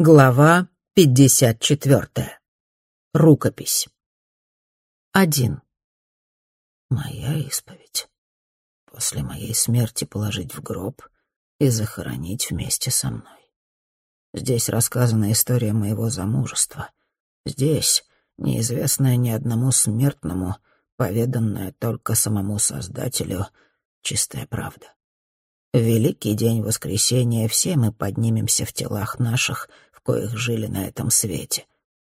Глава 54. Рукопись. Один. Моя исповедь. После моей смерти положить в гроб и захоронить вместе со мной. Здесь рассказана история моего замужества. Здесь, неизвестная ни одному смертному, поведанная только самому Создателю, чистая правда. В великий день воскресения все мы поднимемся в телах наших, коих жили на этом свете.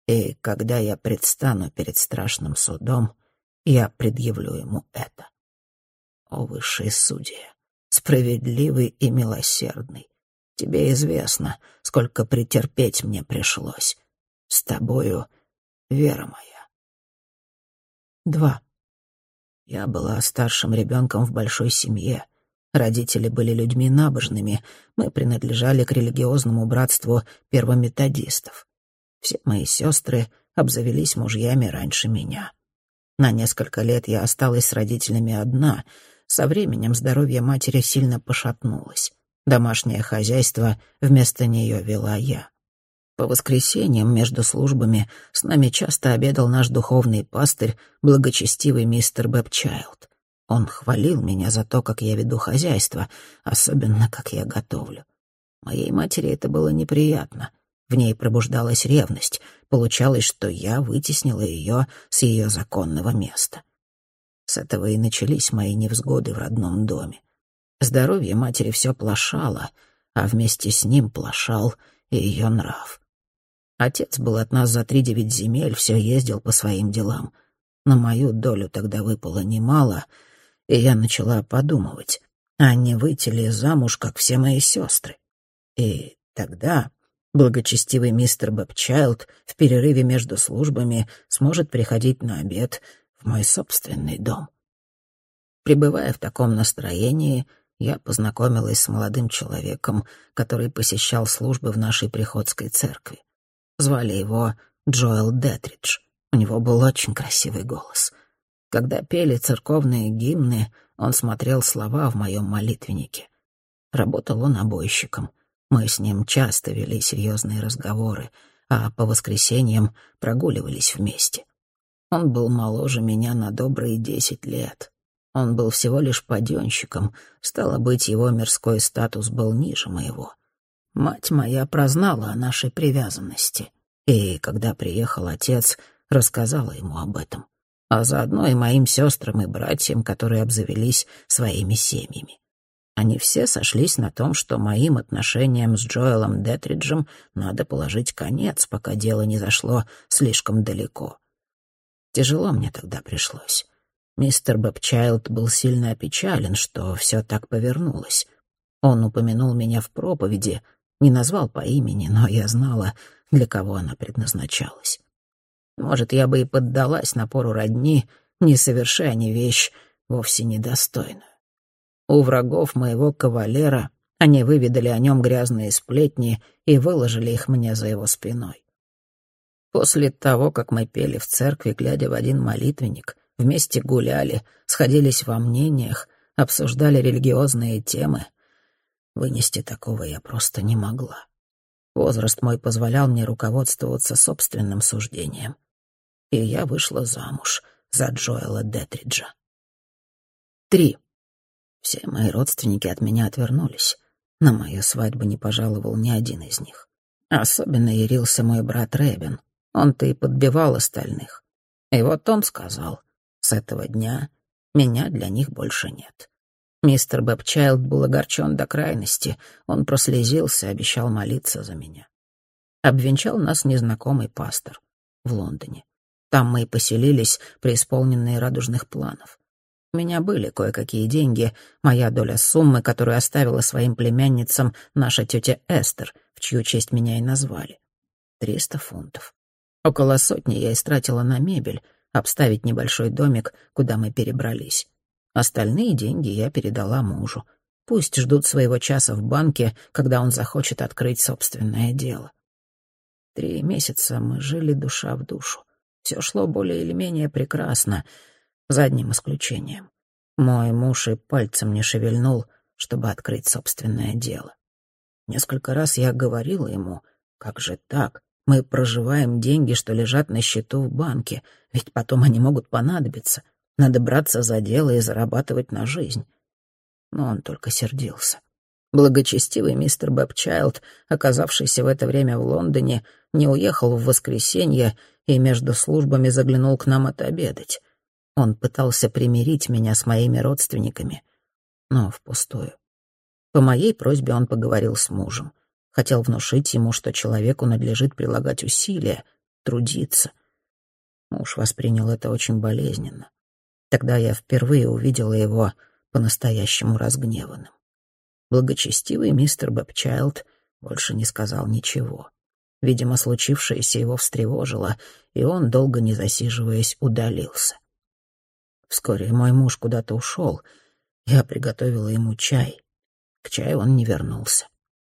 И когда я предстану перед страшным судом, я предъявлю ему это. О, высший судья, справедливый и милосердный, тебе известно, сколько претерпеть мне пришлось. С тобою, вера моя. Два. Я была старшим ребенком в большой семье — Родители были людьми набожными, мы принадлежали к религиозному братству первометодистов. Все мои сестры обзавелись мужьями раньше меня. На несколько лет я осталась с родителями одна. Со временем здоровье матери сильно пошатнулось. Домашнее хозяйство вместо нее вела я. По воскресеньям между службами с нами часто обедал наш духовный пастырь, благочестивый мистер Бэбчайлд. Он хвалил меня за то, как я веду хозяйство, особенно как я готовлю. Моей матери это было неприятно. В ней пробуждалась ревность. Получалось, что я вытеснила ее с ее законного места. С этого и начались мои невзгоды в родном доме. Здоровье матери все плашало, а вместе с ним плашал и ее нрав. Отец был от нас за три девять земель, все ездил по своим делам. На мою долю тогда выпало немало — и я начала подумывать, а не выйти ли замуж, как все мои сестры. И тогда благочестивый мистер Бэбчайлд в перерыве между службами сможет приходить на обед в мой собственный дом. Пребывая в таком настроении, я познакомилась с молодым человеком, который посещал службы в нашей приходской церкви. Звали его Джоэл Детридж. У него был очень красивый голос. Когда пели церковные гимны, он смотрел слова в моем молитвеннике. Работал он обойщиком. Мы с ним часто вели серьезные разговоры, а по воскресеньям прогуливались вместе. Он был моложе меня на добрые десять лет. Он был всего лишь паденщиком, стало быть, его мирской статус был ниже моего. Мать моя прознала о нашей привязанности, и, когда приехал отец, рассказала ему об этом а заодно и моим сестрам и братьям, которые обзавелись своими семьями. Они все сошлись на том, что моим отношениям с Джоэлом Детриджем надо положить конец, пока дело не зашло слишком далеко. Тяжело мне тогда пришлось. Мистер Бэбчайлд был сильно опечален, что все так повернулось. Он упомянул меня в проповеди, не назвал по имени, но я знала, для кого она предназначалась. Может, я бы и поддалась напору родни, не совершая ни вещь вовсе недостойную. У врагов моего кавалера они выведали о нем грязные сплетни и выложили их мне за его спиной. После того, как мы пели в церкви, глядя в один молитвенник, вместе гуляли, сходились во мнениях, обсуждали религиозные темы, вынести такого я просто не могла. Возраст мой позволял мне руководствоваться собственным суждением и я вышла замуж за Джоэла Детриджа. Три. Все мои родственники от меня отвернулись. На мою свадьбу не пожаловал ни один из них. Особенно ярился мой брат Рэбин. Он-то и подбивал остальных. И вот он сказал, с этого дня меня для них больше нет. Мистер Бэбчайлд был огорчен до крайности. Он прослезился, обещал молиться за меня. Обвенчал нас незнакомый пастор в Лондоне. Там мы и поселились, преисполненные радужных планов. У меня были кое-какие деньги, моя доля суммы, которую оставила своим племянницам наша тетя Эстер, в чью честь меня и назвали. Триста фунтов. Около сотни я истратила на мебель, обставить небольшой домик, куда мы перебрались. Остальные деньги я передала мужу. Пусть ждут своего часа в банке, когда он захочет открыть собственное дело. Три месяца мы жили душа в душу. Все шло более или менее прекрасно, за одним исключением. Мой муж и пальцем не шевельнул, чтобы открыть собственное дело. Несколько раз я говорила ему, как же так? Мы проживаем деньги, что лежат на счету в банке, ведь потом они могут понадобиться. Надо браться за дело и зарабатывать на жизнь. Но он только сердился. Благочестивый мистер Бэбчайлд, оказавшийся в это время в Лондоне, не уехал в воскресенье и между службами заглянул к нам отобедать. Он пытался примирить меня с моими родственниками, но впустую. По моей просьбе он поговорил с мужем. Хотел внушить ему, что человеку надлежит прилагать усилия, трудиться. Муж воспринял это очень болезненно. Тогда я впервые увидела его по-настоящему разгневанным. Благочестивый мистер Бэбчайлд больше не сказал ничего. Видимо, случившееся его встревожило, и он, долго не засиживаясь, удалился. Вскоре мой муж куда-то ушел. Я приготовила ему чай. К чаю он не вернулся.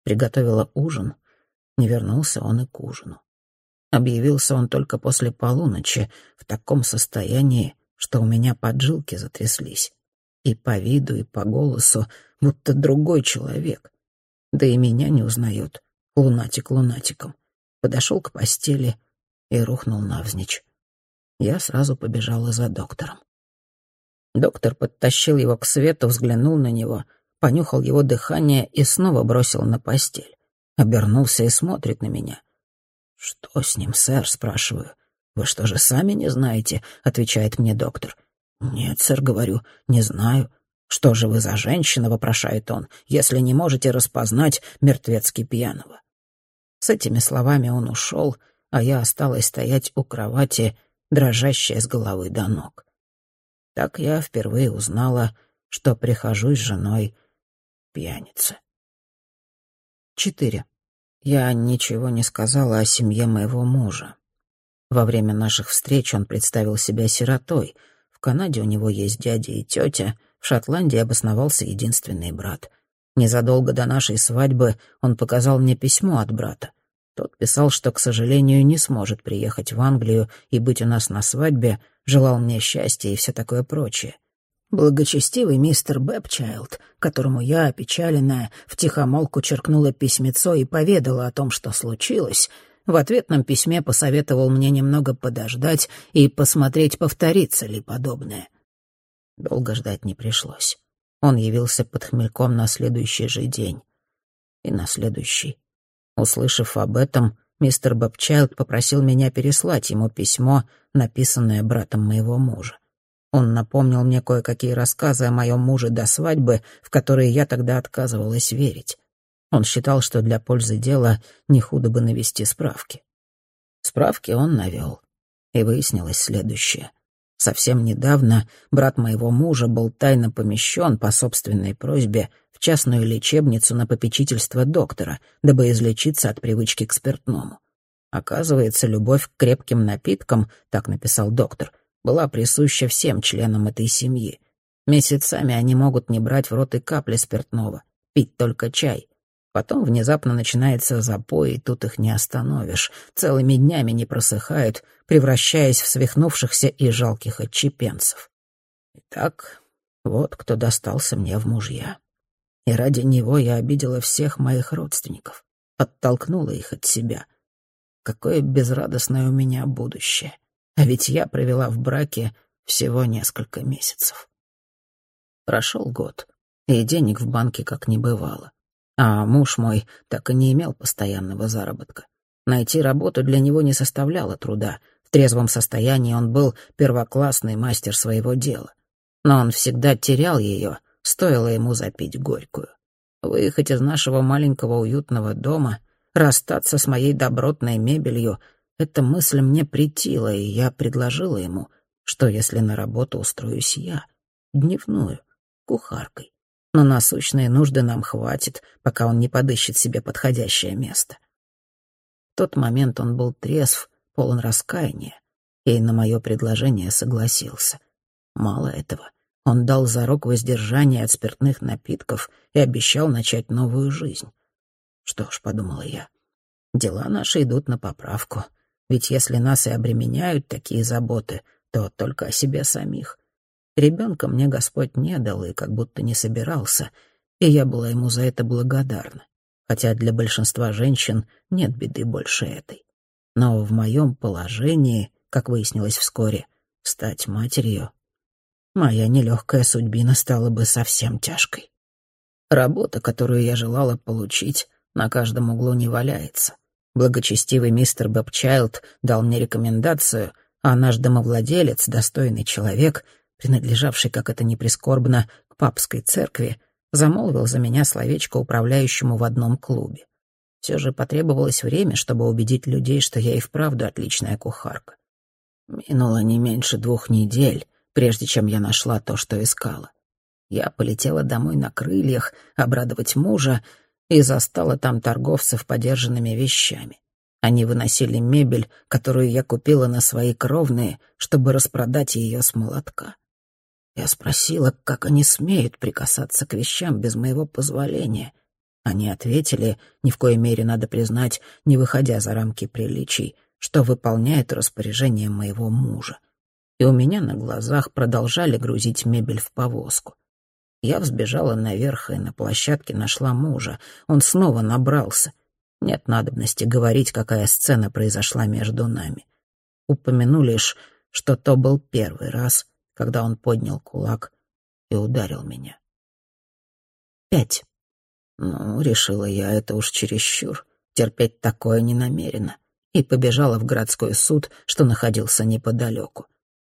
Приготовила ужин. Не вернулся он и к ужину. Объявился он только после полуночи, в таком состоянии, что у меня поджилки затряслись. И по виду, и по голосу, будто другой человек. Да и меня не узнает, лунатик лунатиком. Подошел к постели и рухнул навзничь. Я сразу побежала за доктором. Доктор подтащил его к свету, взглянул на него, понюхал его дыхание и снова бросил на постель. Обернулся и смотрит на меня. «Что с ним, сэр?» — спрашиваю. «Вы что же сами не знаете?» — отвечает мне доктор. «Нет, сэр, говорю, не знаю». «Что же вы за женщина?» — вопрошает он, «если не можете распознать мертвецки пьяного». С этими словами он ушел, а я осталась стоять у кровати, дрожащая с головы до ног. Так я впервые узнала, что прихожу с женой пьяницы. Четыре. Я ничего не сказала о семье моего мужа. Во время наших встреч он представил себя сиротой — в Канаде у него есть дядя и тетя, в Шотландии обосновался единственный брат. Незадолго до нашей свадьбы он показал мне письмо от брата. Тот писал, что, к сожалению, не сможет приехать в Англию и быть у нас на свадьбе, желал мне счастья и все такое прочее. Благочестивый мистер Бэбчайлд, которому я, опечаленная, втихомолку черкнула письмецо и поведала о том, что случилось, в ответном письме посоветовал мне немного подождать и посмотреть, повторится ли подобное. Долго ждать не пришлось. Он явился под хмельком на следующий же день. И на следующий. Услышав об этом, мистер Бобчайлд попросил меня переслать ему письмо, написанное братом моего мужа. Он напомнил мне кое-какие рассказы о моем муже до свадьбы, в которые я тогда отказывалась верить. Он считал, что для пользы дела не худо бы навести справки. Справки он навел, и выяснилось следующее. Совсем недавно брат моего мужа был тайно помещен по собственной просьбе в частную лечебницу на попечительство доктора, дабы излечиться от привычки к спиртному. Оказывается, любовь к крепким напиткам, так написал доктор, была присуща всем членам этой семьи. Месяцами они могут не брать в рот и капли спиртного, пить только чай. Потом внезапно начинается запой, и тут их не остановишь. Целыми днями не просыхают, превращаясь в свихнувшихся и жалких отчепенцев. Итак, вот кто достался мне в мужья. И ради него я обидела всех моих родственников, оттолкнула их от себя. Какое безрадостное у меня будущее. А ведь я провела в браке всего несколько месяцев. Прошел год, и денег в банке как не бывало. А муж мой так и не имел постоянного заработка. Найти работу для него не составляло труда. В трезвом состоянии он был первоклассный мастер своего дела. Но он всегда терял ее, стоило ему запить горькую. Выехать из нашего маленького уютного дома, расстаться с моей добротной мебелью — эта мысль мне притила, и я предложила ему, что если на работу устроюсь я, дневную, кухаркой. Но насущные нужды нам хватит, пока он не подыщет себе подходящее место. В тот момент он был трезв, полон раскаяния, и на мое предложение согласился. Мало этого, он дал зарок воздержания от спиртных напитков и обещал начать новую жизнь. Что ж, подумала я, дела наши идут на поправку, ведь если нас и обременяют такие заботы, то только о себе самих. Ребенка мне Господь не дал и как будто не собирался, и я была ему за это благодарна. хотя для большинства женщин нет беды больше этой. Но в моем положении, как выяснилось вскоре, стать матерью, моя нелегкая судьбина стала бы совсем тяжкой. Работа, которую я желала получить, на каждом углу не валяется. Благочестивый мистер Бэбчайлд дал мне рекомендацию, а наш домовладелец, достойный человек, принадлежавший, как это ни прискорбно, к папской церкви, замолвил за меня словечко управляющему в одном клубе. Все же потребовалось время, чтобы убедить людей, что я и вправду отличная кухарка. Минуло не меньше двух недель, прежде чем я нашла то, что искала. Я полетела домой на крыльях обрадовать мужа и застала там торговцев подержанными вещами. Они выносили мебель, которую я купила на свои кровные, чтобы распродать ее с молотка. Я спросила, как они смеют прикасаться к вещам без моего позволения. Они ответили, ни в коей мере, надо признать, не выходя за рамки приличий, что выполняют распоряжение моего мужа. И у меня на глазах продолжали грузить мебель в повозку. Я взбежала наверх и на площадке нашла мужа. Он снова набрался. Нет надобности говорить, какая сцена произошла между нами. Упомяну лишь, что то был первый раз, когда он поднял кулак и ударил меня. Пять. Ну, решила я, это уж чересчур. Терпеть такое не намерена. И побежала в городской суд, что находился неподалеку.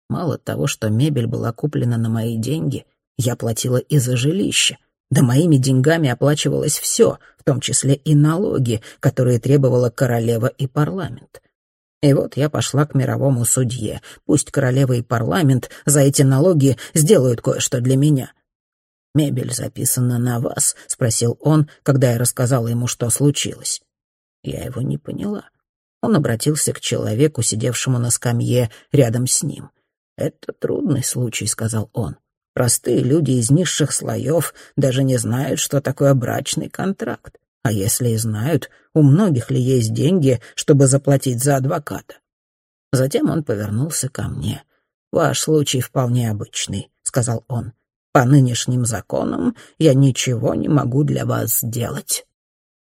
Мало того, что мебель была куплена на мои деньги — я платила и за жилище. Да моими деньгами оплачивалось все, в том числе и налоги, которые требовала королева и парламент. И вот я пошла к мировому судье. Пусть королева и парламент за эти налоги сделают кое-что для меня. «Мебель записана на вас?» — спросил он, когда я рассказала ему, что случилось. Я его не поняла. Он обратился к человеку, сидевшему на скамье рядом с ним. «Это трудный случай», — сказал он. Простые люди из низших слоев даже не знают, что такое брачный контракт. А если и знают, у многих ли есть деньги, чтобы заплатить за адвоката? Затем он повернулся ко мне. «Ваш случай вполне обычный», — сказал он. «По нынешним законам я ничего не могу для вас сделать».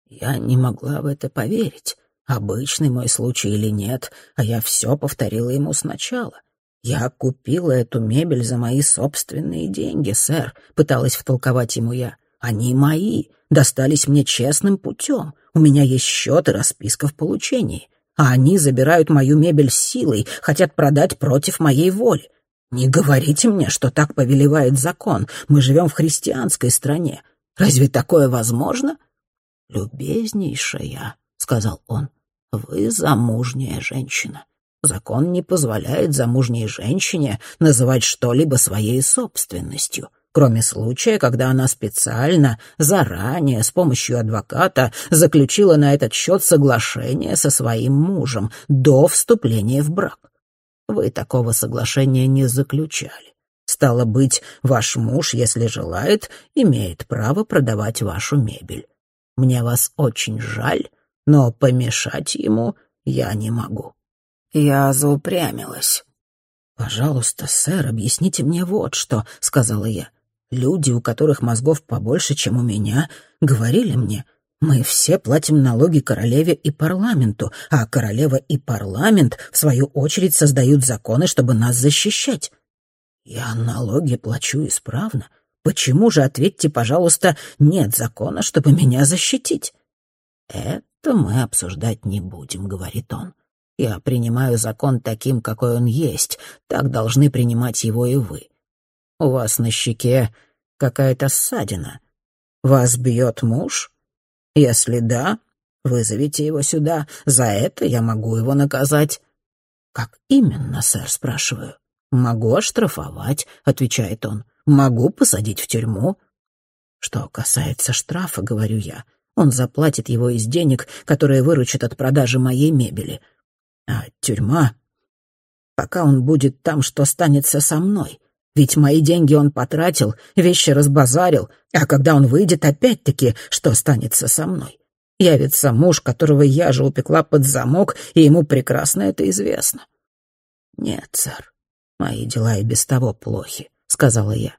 Я не могла в это поверить. Обычный мой случай или нет, а я все повторила ему сначала. «Я купила эту мебель за мои собственные деньги, сэр», — пыталась втолковать ему я. «Они мои, достались мне честным путем. У меня есть счет и расписка в получении. А они забирают мою мебель силой, хотят продать против моей воли. Не говорите мне, что так повелевает закон. Мы живем в христианской стране. Разве такое возможно?» «Любезнейшая», — сказал он, — «вы замужняя женщина. Закон не позволяет замужней женщине называть что-либо своей собственностью, кроме случая, когда она специально, заранее, с помощью адвоката, заключила на этот счет соглашение со своим мужем до вступления в брак. Вы такого соглашения не заключали. Стало быть, ваш муж, если желает, имеет право продавать вашу мебель. Мне вас очень жаль, но помешать ему я не могу. Я заупрямилась. «Пожалуйста, сэр, объясните мне вот что», — сказала я. «Люди, у которых мозгов побольше, чем у меня, говорили мне, мы все платим налоги королеве и парламенту, а королева и парламент, в свою очередь, создают законы, чтобы нас защищать. Я налоги плачу исправно. Почему же, ответьте, пожалуйста, нет закона, чтобы меня защитить?» «Это мы обсуждать не будем», — говорит он. Я принимаю закон таким, какой он есть. Так должны принимать его и вы. У вас на щеке какая-то ссадина. Вас бьет муж? Если да, вызовите его сюда. За это я могу его наказать. Как именно, сэр, спрашиваю. Могу оштрафовать, отвечает он. Могу посадить в тюрьму. Что касается штрафа, говорю я, он заплатит его из денег, которые выручат от продажи моей мебели. А тюрьма... Пока он будет там, что станется со мной? Ведь мои деньги он потратил, вещи разбазарил, а когда он выйдет, опять-таки, что станется со мной? Явится муж, которого я же упекла под замок, и ему прекрасно это известно. «Нет, сэр, мои дела и без того плохи», — сказала я.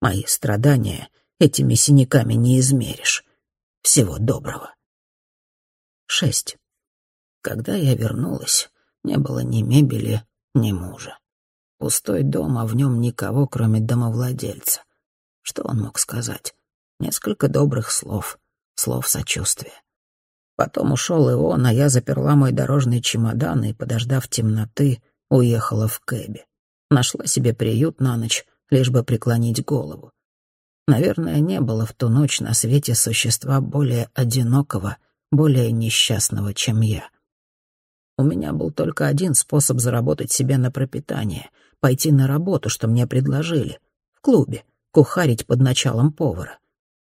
«Мои страдания этими синяками не измеришь. Всего доброго. Шесть. Когда я вернулась, не было ни мебели, ни мужа. Пустой дом, а в нем никого, кроме домовладельца. Что он мог сказать? Несколько добрых слов, слов сочувствия. Потом ушел и он, а я заперла мой дорожный чемодан и, подождав темноты, уехала в кэбе. Нашла себе приют на ночь, лишь бы преклонить голову. Наверное, не было в ту ночь на свете существа более одинокого, более несчастного, чем я. У меня был только один способ заработать себе на пропитание — пойти на работу, что мне предложили, в клубе, кухарить под началом повара.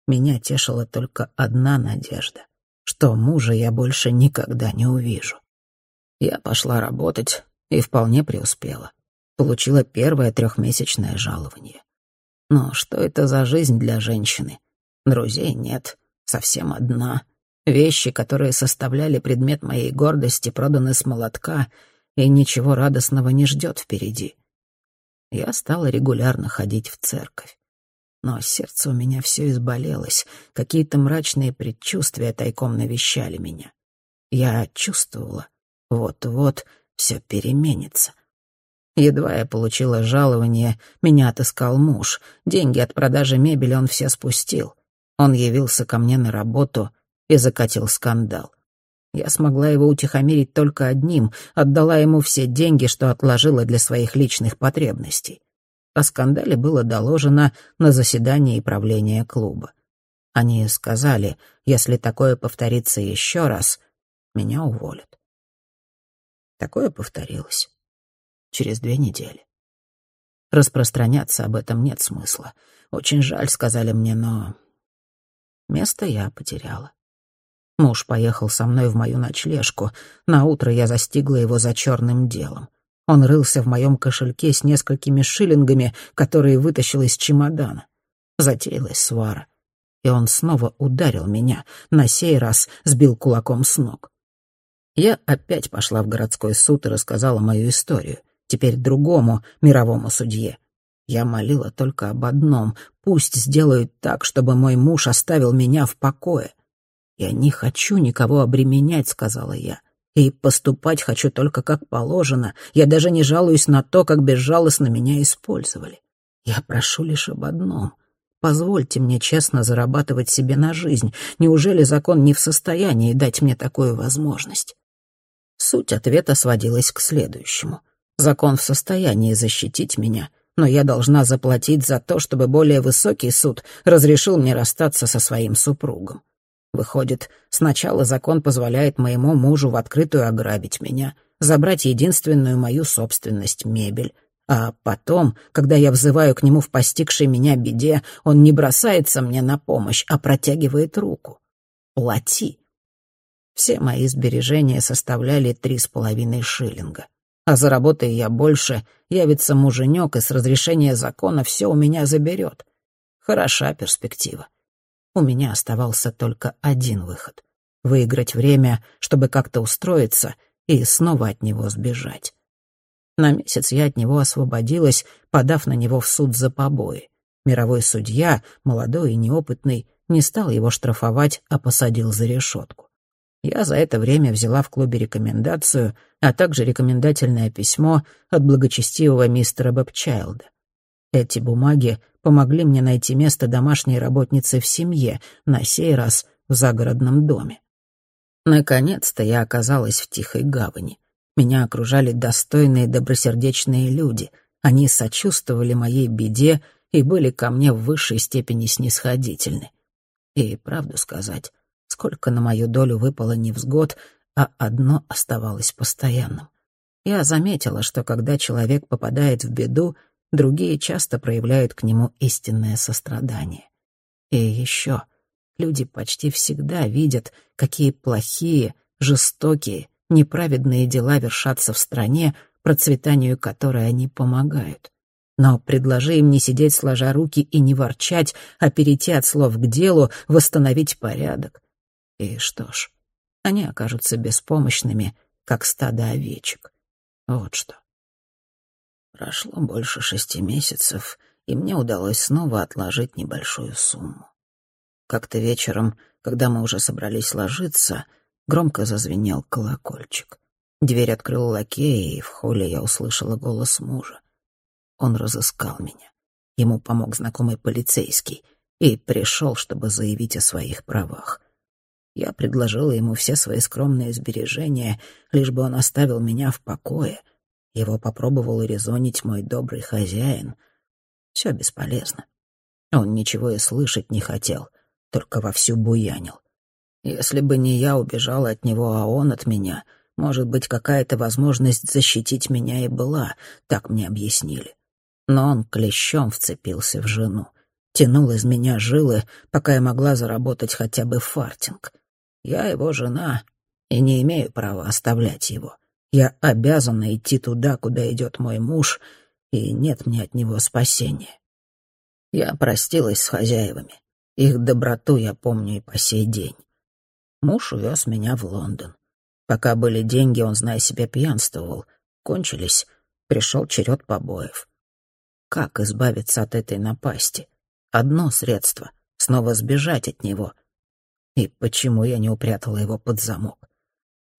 Меня тешила только одна надежда, что мужа я больше никогда не увижу. Я пошла работать и вполне преуспела. Получила первое трехмесячное жалование. Но что это за жизнь для женщины? Друзей нет, совсем одна — Вещи, которые составляли предмет моей гордости, проданы с молотка, и ничего радостного не ждет впереди. Я стала регулярно ходить в церковь. Но сердце у меня все изболелось, какие-то мрачные предчувствия тайком навещали меня. Я чувствовала, вот-вот все переменится. Едва я получила жалование, меня отыскал муж. Деньги от продажи мебели он все спустил. Он явился ко мне на работу — и закатил скандал. Я смогла его утихомирить только одним, отдала ему все деньги, что отложила для своих личных потребностей. О скандале было доложено на заседании правления клуба. Они сказали, если такое повторится еще раз, меня уволят. Такое повторилось. Через две недели. Распространяться об этом нет смысла. Очень жаль, сказали мне, но место я потеряла. Муж поехал со мной в мою ночлежку. На утро я застигла его за черным делом. Он рылся в моем кошельке с несколькими шиллингами, которые вытащил из чемодана. Затеялась свара. И он снова ударил меня, на сей раз сбил кулаком с ног. Я опять пошла в городской суд и рассказала мою историю, теперь другому мировому судье. Я молила только об одном — пусть сделают так, чтобы мой муж оставил меня в покое — «Я не хочу никого обременять», — сказала я. «И поступать хочу только как положено. Я даже не жалуюсь на то, как безжалостно меня использовали. Я прошу лишь об одном. Позвольте мне честно зарабатывать себе на жизнь. Неужели закон не в состоянии дать мне такую возможность?» Суть ответа сводилась к следующему. Закон в состоянии защитить меня, но я должна заплатить за то, чтобы более высокий суд разрешил мне расстаться со своим супругом. Выходит, сначала закон позволяет моему мужу в открытую ограбить меня, забрать единственную мою собственность — мебель. А потом, когда я взываю к нему в постигшей меня беде, он не бросается мне на помощь, а протягивает руку. Плати. Все мои сбережения составляли три с половиной шиллинга. А заработая я больше, явится муженек и с разрешения закона все у меня заберет. Хороша перспектива у меня оставался только один выход — выиграть время, чтобы как-то устроиться и снова от него сбежать. На месяц я от него освободилась, подав на него в суд за побои. Мировой судья, молодой и неопытный, не стал его штрафовать, а посадил за решетку. Я за это время взяла в клубе рекомендацию, а также рекомендательное письмо от благочестивого мистера Бэбчайлда. Эти бумаги помогли мне найти место домашней работницы в семье, на сей раз в загородном доме. Наконец-то я оказалась в тихой гавани. Меня окружали достойные добросердечные люди. Они сочувствовали моей беде и были ко мне в высшей степени снисходительны. И, правду сказать, сколько на мою долю выпало невзгод, а одно оставалось постоянным. Я заметила, что когда человек попадает в беду, другие часто проявляют к нему истинное сострадание. И еще, люди почти всегда видят, какие плохие, жестокие, неправедные дела вершатся в стране, процветанию которой они помогают. Но предложи им не сидеть сложа руки и не ворчать, а перейти от слов к делу, восстановить порядок. И что ж, они окажутся беспомощными, как стадо овечек. Вот что. Прошло больше шести месяцев, и мне удалось снова отложить небольшую сумму. Как-то вечером, Когда мы уже собрались ложиться, громко зазвенел колокольчик. Дверь открыл лакей, и в холле я услышала голос мужа. Он разыскал меня. Ему помог знакомый полицейский и пришел, чтобы заявить о своих правах. Я предложила ему все свои скромные сбережения, лишь бы он оставил меня в покое. Его попробовал резонить мой добрый хозяин. Все бесполезно. Он ничего и слышать не хотел, только вовсю буянил. Если бы не я убежала от него, а он от меня, может быть, какая-то возможность защитить меня и была, так мне объяснили. Но он клещом вцепился в жену, тянул из меня жилы, пока я могла заработать хотя бы фартинг — я его жена и не имею права оставлять его. Я обязана идти туда, куда идет мой муж, и нет мне от него спасения. Я простилась с хозяевами. Их доброту я помню и по сей день. Муж увез меня в Лондон. Пока были деньги, он, зная себя, пьянствовал. Кончились, пришел черед побоев. Как избавиться от этой напасти? Одно средство — снова сбежать от него — и почему я не упрятала его под замок?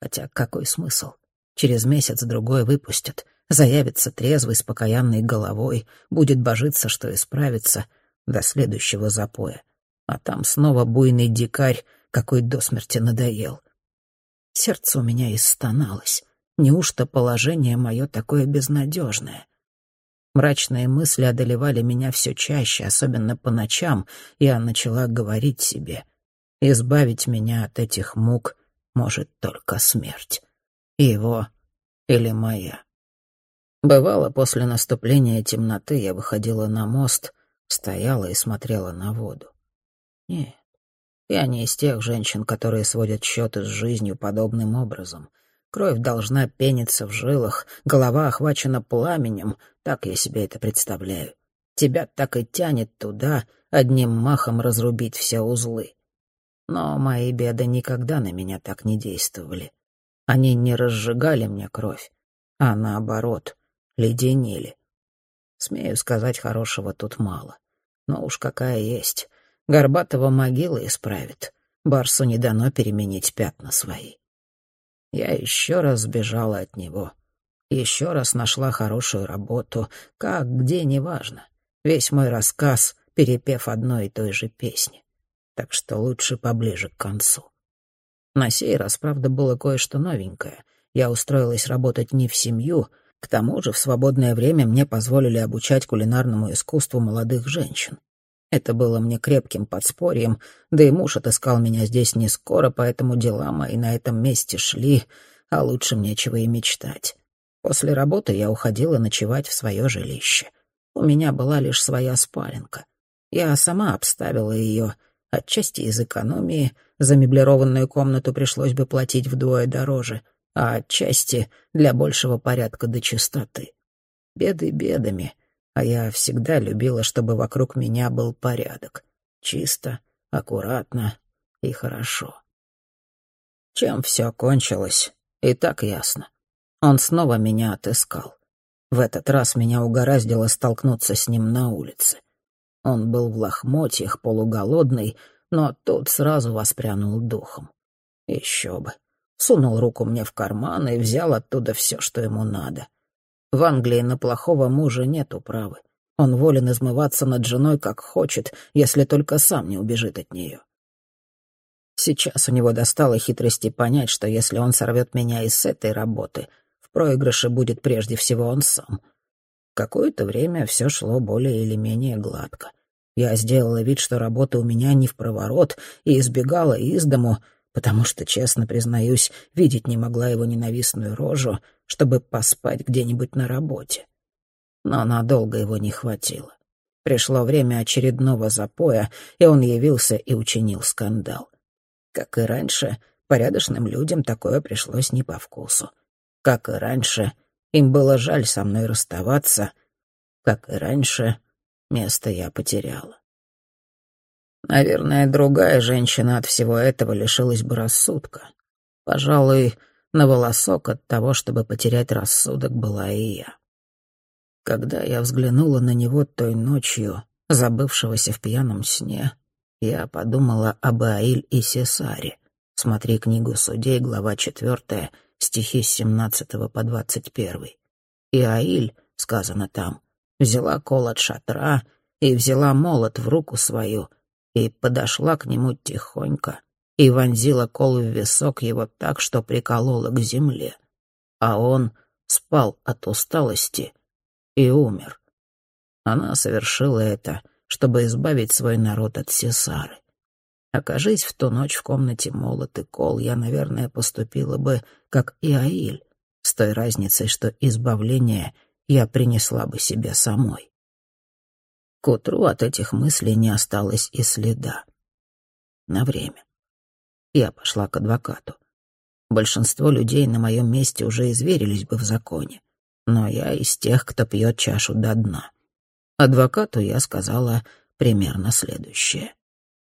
Хотя какой смысл? Через месяц-другой выпустят. Заявится трезвый, с покаянной головой, будет божиться, что исправится до следующего запоя. А там снова буйный дикарь, какой до смерти надоел. Сердце у меня истоналось. Неужто положение мое такое безнадежное? Мрачные мысли одолевали меня все чаще, особенно по ночам, я начала говорить себе — Избавить меня от этих мук может только смерть. Его или моя. Бывало, после наступления темноты я выходила на мост, стояла и смотрела на воду. Нет, я не из тех женщин, которые сводят счеты с жизнью подобным образом. Кровь должна пениться в жилах, голова охвачена пламенем, так я себе это представляю. Тебя так и тянет туда, одним махом разрубить все узлы. Но мои беды никогда на меня так не действовали. Они не разжигали мне кровь, а наоборот, леденили. Смею сказать, хорошего тут мало. Но уж какая есть. Горбатого могила исправит. Барсу не дано переменить пятна свои. Я еще раз сбежала от него. Еще раз нашла хорошую работу. Как, где, неважно. Весь мой рассказ — перепев одной и той же песни так что лучше поближе к концу. На сей раз, правда, было кое-что новенькое. Я устроилась работать не в семью, к тому же в свободное время мне позволили обучать кулинарному искусству молодых женщин. Это было мне крепким подспорьем, да и муж отыскал меня здесь не скоро, поэтому дела мои на этом месте шли, а лучше мне чего и мечтать. После работы я уходила ночевать в свое жилище. У меня была лишь своя спаленка. Я сама обставила ее, Отчасти из экономии за меблированную комнату пришлось бы платить вдвое дороже, а отчасти для большего порядка до чистоты. Беды бедами, а я всегда любила, чтобы вокруг меня был порядок. Чисто, аккуратно и хорошо. Чем все кончилось, и так ясно. Он снова меня отыскал. В этот раз меня угораздило столкнуться с ним на улице. Он был в лохмотьях, полуголодный, но тут сразу воспрянул духом. Еще бы. Сунул руку мне в карман и взял оттуда все, что ему надо. В Англии на плохого мужа нет управы. Он волен измываться над женой как хочет, если только сам не убежит от нее. Сейчас у него достало хитрости понять, что если он сорвет меня из этой работы, в проигрыше будет прежде всего он сам. Какое-то время все шло более или менее гладко. Я сделала вид, что работа у меня не в проворот, и избегала из дому, потому что, честно признаюсь, видеть не могла его ненавистную рожу, чтобы поспать где-нибудь на работе. Но надолго его не хватило. Пришло время очередного запоя, и он явился и учинил скандал. Как и раньше, порядочным людям такое пришлось не по вкусу. Как и раньше, им было жаль со мной расставаться. Как и раньше, Место я потеряла. Наверное, другая женщина от всего этого лишилась бы рассудка. Пожалуй, на волосок от того, чтобы потерять рассудок, была и я. Когда я взглянула на него той ночью, забывшегося в пьяном сне, я подумала об Аиль и Сесаре. Смотри книгу судей, глава 4, стихи с 17 по 21. И Аиль, сказано там, взяла кол от шатра и взяла молот в руку свою и подошла к нему тихонько и вонзила кол в висок его так, что приколола к земле. А он спал от усталости и умер. Она совершила это, чтобы избавить свой народ от Сесары. Окажись в ту ночь в комнате молот и кол, я, наверное, поступила бы, как и Аиль, с той разницей, что избавление я принесла бы себе самой. К утру от этих мыслей не осталось и следа. На время. Я пошла к адвокату. Большинство людей на моем месте уже изверились бы в законе, но я из тех, кто пьет чашу до дна. Адвокату я сказала примерно следующее.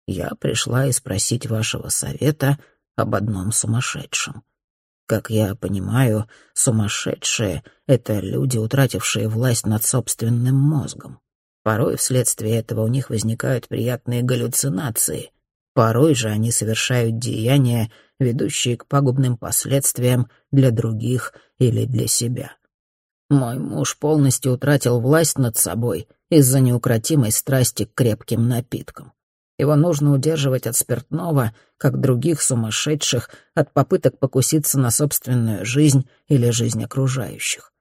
Я пришла и спросить вашего совета об одном сумасшедшем. Как я понимаю, сумасшедшие — это люди, утратившие власть над собственным мозгом. Порой вследствие этого у них возникают приятные галлюцинации. Порой же они совершают деяния, ведущие к пагубным последствиям для других или для себя. Мой муж полностью утратил власть над собой из-за неукротимой страсти к крепким напиткам. Его нужно удерживать от спиртного, как других сумасшедших, от попыток покуситься на собственную жизнь или жизнь окружающих.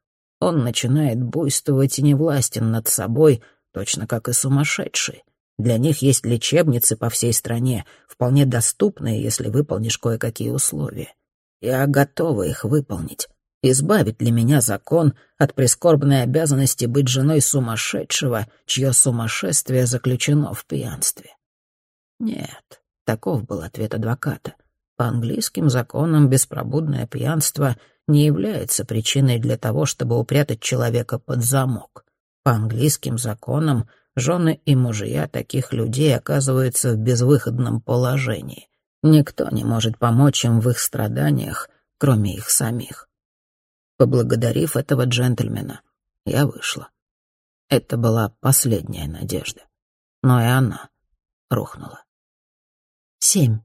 Он начинает буйствовать и не властен над собой, точно как и сумасшедшие. Для них есть лечебницы по всей стране, вполне доступные, если выполнишь кое-какие условия. Я готова их выполнить. Избавит ли меня закон от прискорбной обязанности быть женой сумасшедшего, чье сумасшествие заключено в пьянстве? Нет, таков был ответ адвоката. По английским законам беспробудное пьянство не является причиной для того, чтобы упрятать человека под замок. По английским законам жены и мужья таких людей оказываются в безвыходном положении. Никто не может помочь им в их страданиях, кроме их самих. Поблагодарив этого джентльмена, я вышла. Это была последняя надежда. Но и она рухнула. Семь.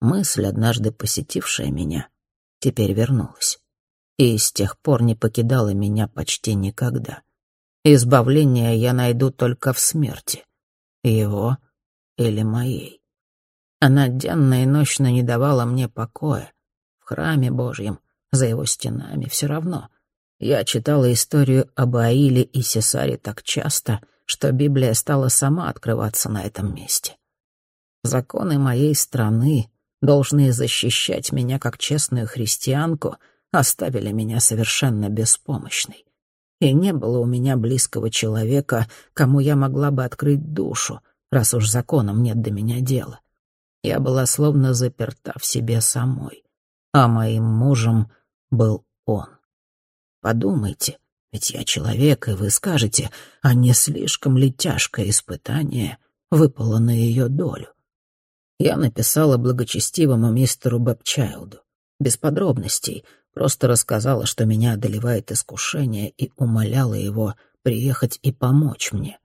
Мысль, однажды посетившая меня, теперь вернулась. И с тех пор не покидала меня почти никогда. Избавление я найду только в смерти. Его или моей. Она денно и ночно не давала мне покоя. В храме Божьем, за его стенами, все равно. Я читала историю об Аиле и Сесаре так часто, что Библия стала сама открываться на этом месте. Законы моей страны, должные защищать меня как честную христианку, оставили меня совершенно беспомощной. И не было у меня близкого человека, кому я могла бы открыть душу, раз уж законом нет до меня дела. Я была словно заперта в себе самой, а моим мужем был он. Подумайте, ведь я человек, и вы скажете, а не слишком ли тяжкое испытание выпало на ее долю? Я написала благочестивому мистеру Бэбчайлду. Без подробностей, просто рассказала, что меня одолевает искушение, и умоляла его приехать и помочь мне.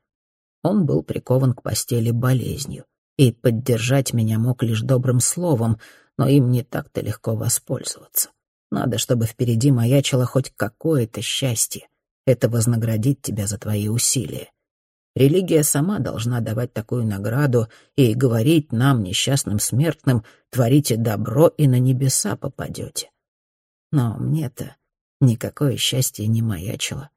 Он был прикован к постели болезнью, и поддержать меня мог лишь добрым словом, но им не так-то легко воспользоваться. Надо, чтобы впереди маячило хоть какое-то счастье. Это вознаградит тебя за твои усилия. Религия сама должна давать такую награду и говорить нам, несчастным смертным, творите добро и на небеса попадете. Но мне-то никакое счастье не маячило.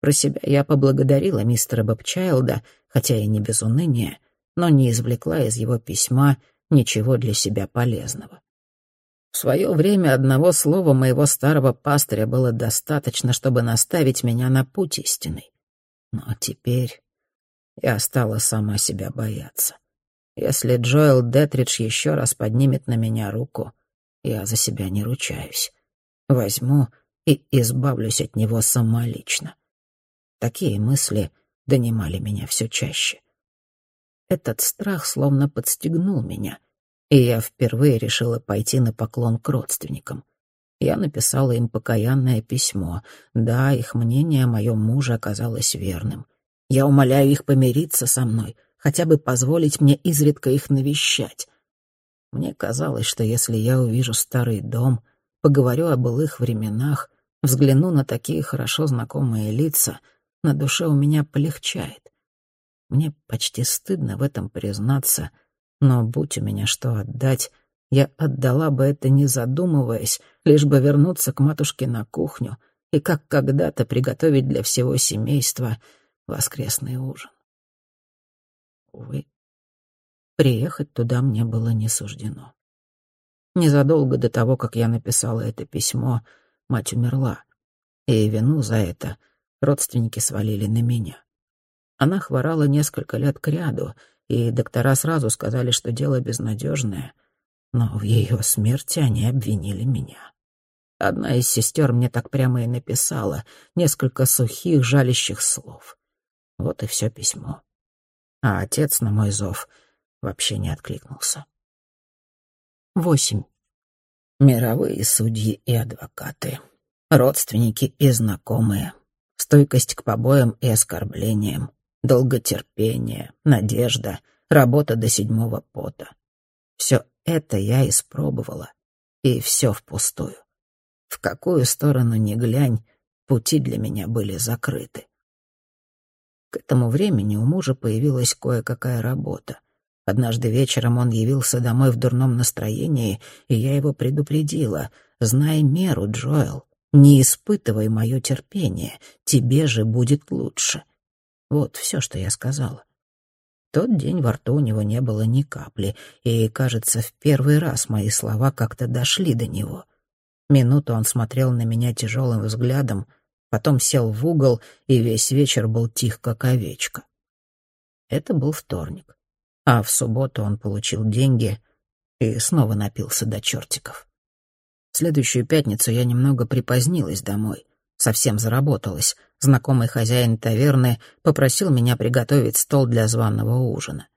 Про себя я поблагодарила мистера Бобчайлда, хотя и не без уныния, но не извлекла из его письма ничего для себя полезного. В свое время одного слова моего старого пастыря было достаточно, чтобы наставить меня на путь истинный. Но теперь я стала сама себя бояться. Если Джоэл Детридж еще раз поднимет на меня руку, я за себя не ручаюсь. Возьму и избавлюсь от него самолично. Такие мысли донимали меня все чаще. Этот страх словно подстегнул меня, и я впервые решила пойти на поклон к родственникам. Я написала им покаянное письмо. Да, их мнение о моем муже оказалось верным. Я умоляю их помириться со мной, хотя бы позволить мне изредка их навещать. Мне казалось, что если я увижу старый дом, поговорю о былых временах, взгляну на такие хорошо знакомые лица, на душе у меня полегчает. Мне почти стыдно в этом признаться, но будь у меня что отдать, я отдала бы это, не задумываясь, лишь бы вернуться к матушке на кухню и, как когда-то, приготовить для всего семейства воскресный ужин. Увы, приехать туда мне было не суждено. Незадолго до того, как я написала это письмо, мать умерла, и вину за это родственники свалили на меня. Она хворала несколько лет кряду, и доктора сразу сказали, что дело безнадежное, но в ее смерти они обвинили меня. Одна из сестер мне так прямо и написала, несколько сухих, жалящих слов. Вот и все письмо. А отец на мой зов вообще не откликнулся. Восемь. Мировые судьи и адвокаты, родственники и знакомые, стойкость к побоям и оскорблениям, долготерпение, надежда, работа до седьмого пота. Все это я испробовала, и все впустую. В какую сторону ни глянь, пути для меня были закрыты. К этому времени у мужа появилась кое-какая работа. Однажды вечером он явился домой в дурном настроении, и я его предупредила. «Знай меру, Джоэл, не испытывай мое терпение, тебе же будет лучше». Вот все, что я сказала. Тот день во рту у него не было ни капли, и, кажется, в первый раз мои слова как-то дошли до него. Минуту он смотрел на меня тяжелым взглядом, потом сел в угол и весь вечер был тих, как овечка. Это был вторник, а в субботу он получил деньги и снова напился до чертиков. В следующую пятницу я немного припозднилась домой, совсем заработалась. Знакомый хозяин таверны попросил меня приготовить стол для званого ужина.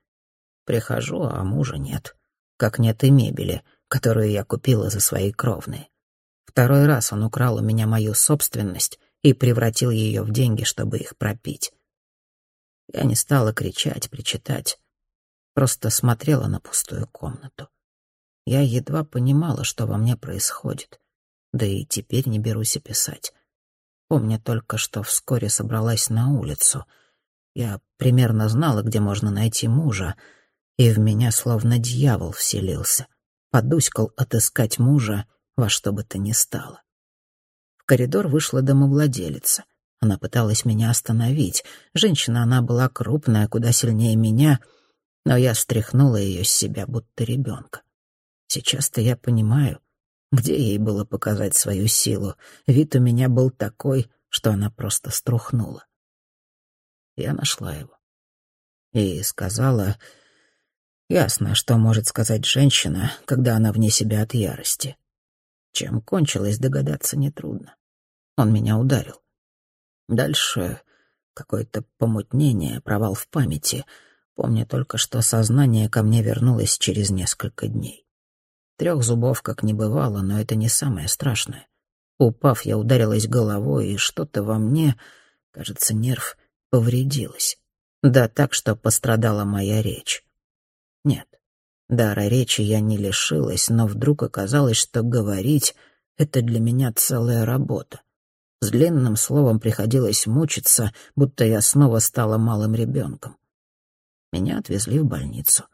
Прихожу, а мужа нет. Как нет и мебели, которую я купила за свои кровные. Второй раз он украл у меня мою собственность и превратил ее в деньги, чтобы их пропить. Я не стала кричать, причитать, просто смотрела на пустую комнату. Я едва понимала, что во мне происходит, да и теперь не берусь описать. Помню только, что вскоре собралась на улицу. Я примерно знала, где можно найти мужа, и в меня словно дьявол вселился. Подуськал отыскать мужа во что бы то ни стало. Коридор вышла домовладелица. Она пыталась меня остановить. Женщина она была крупная, куда сильнее меня, но я встряхнула ее с себя, будто ребенка. Сейчас-то я понимаю, где ей было показать свою силу. Вид у меня был такой, что она просто струхнула. Я нашла его. И сказала... Ясно, что может сказать женщина, когда она вне себя от ярости. Чем кончилось, догадаться нетрудно. Он меня ударил. Дальше какое-то помутнение, провал в памяти. Помню только, что сознание ко мне вернулось через несколько дней. Трех зубов как не бывало, но это не самое страшное. Упав, я ударилась головой, и что-то во мне, кажется, нерв повредилось. Да так, что пострадала моя речь. Нет, Дара речи я не лишилась, но вдруг оказалось, что говорить — это для меня целая работа. С длинным словом приходилось мучиться, будто я снова стала малым ребенком. Меня отвезли в больницу.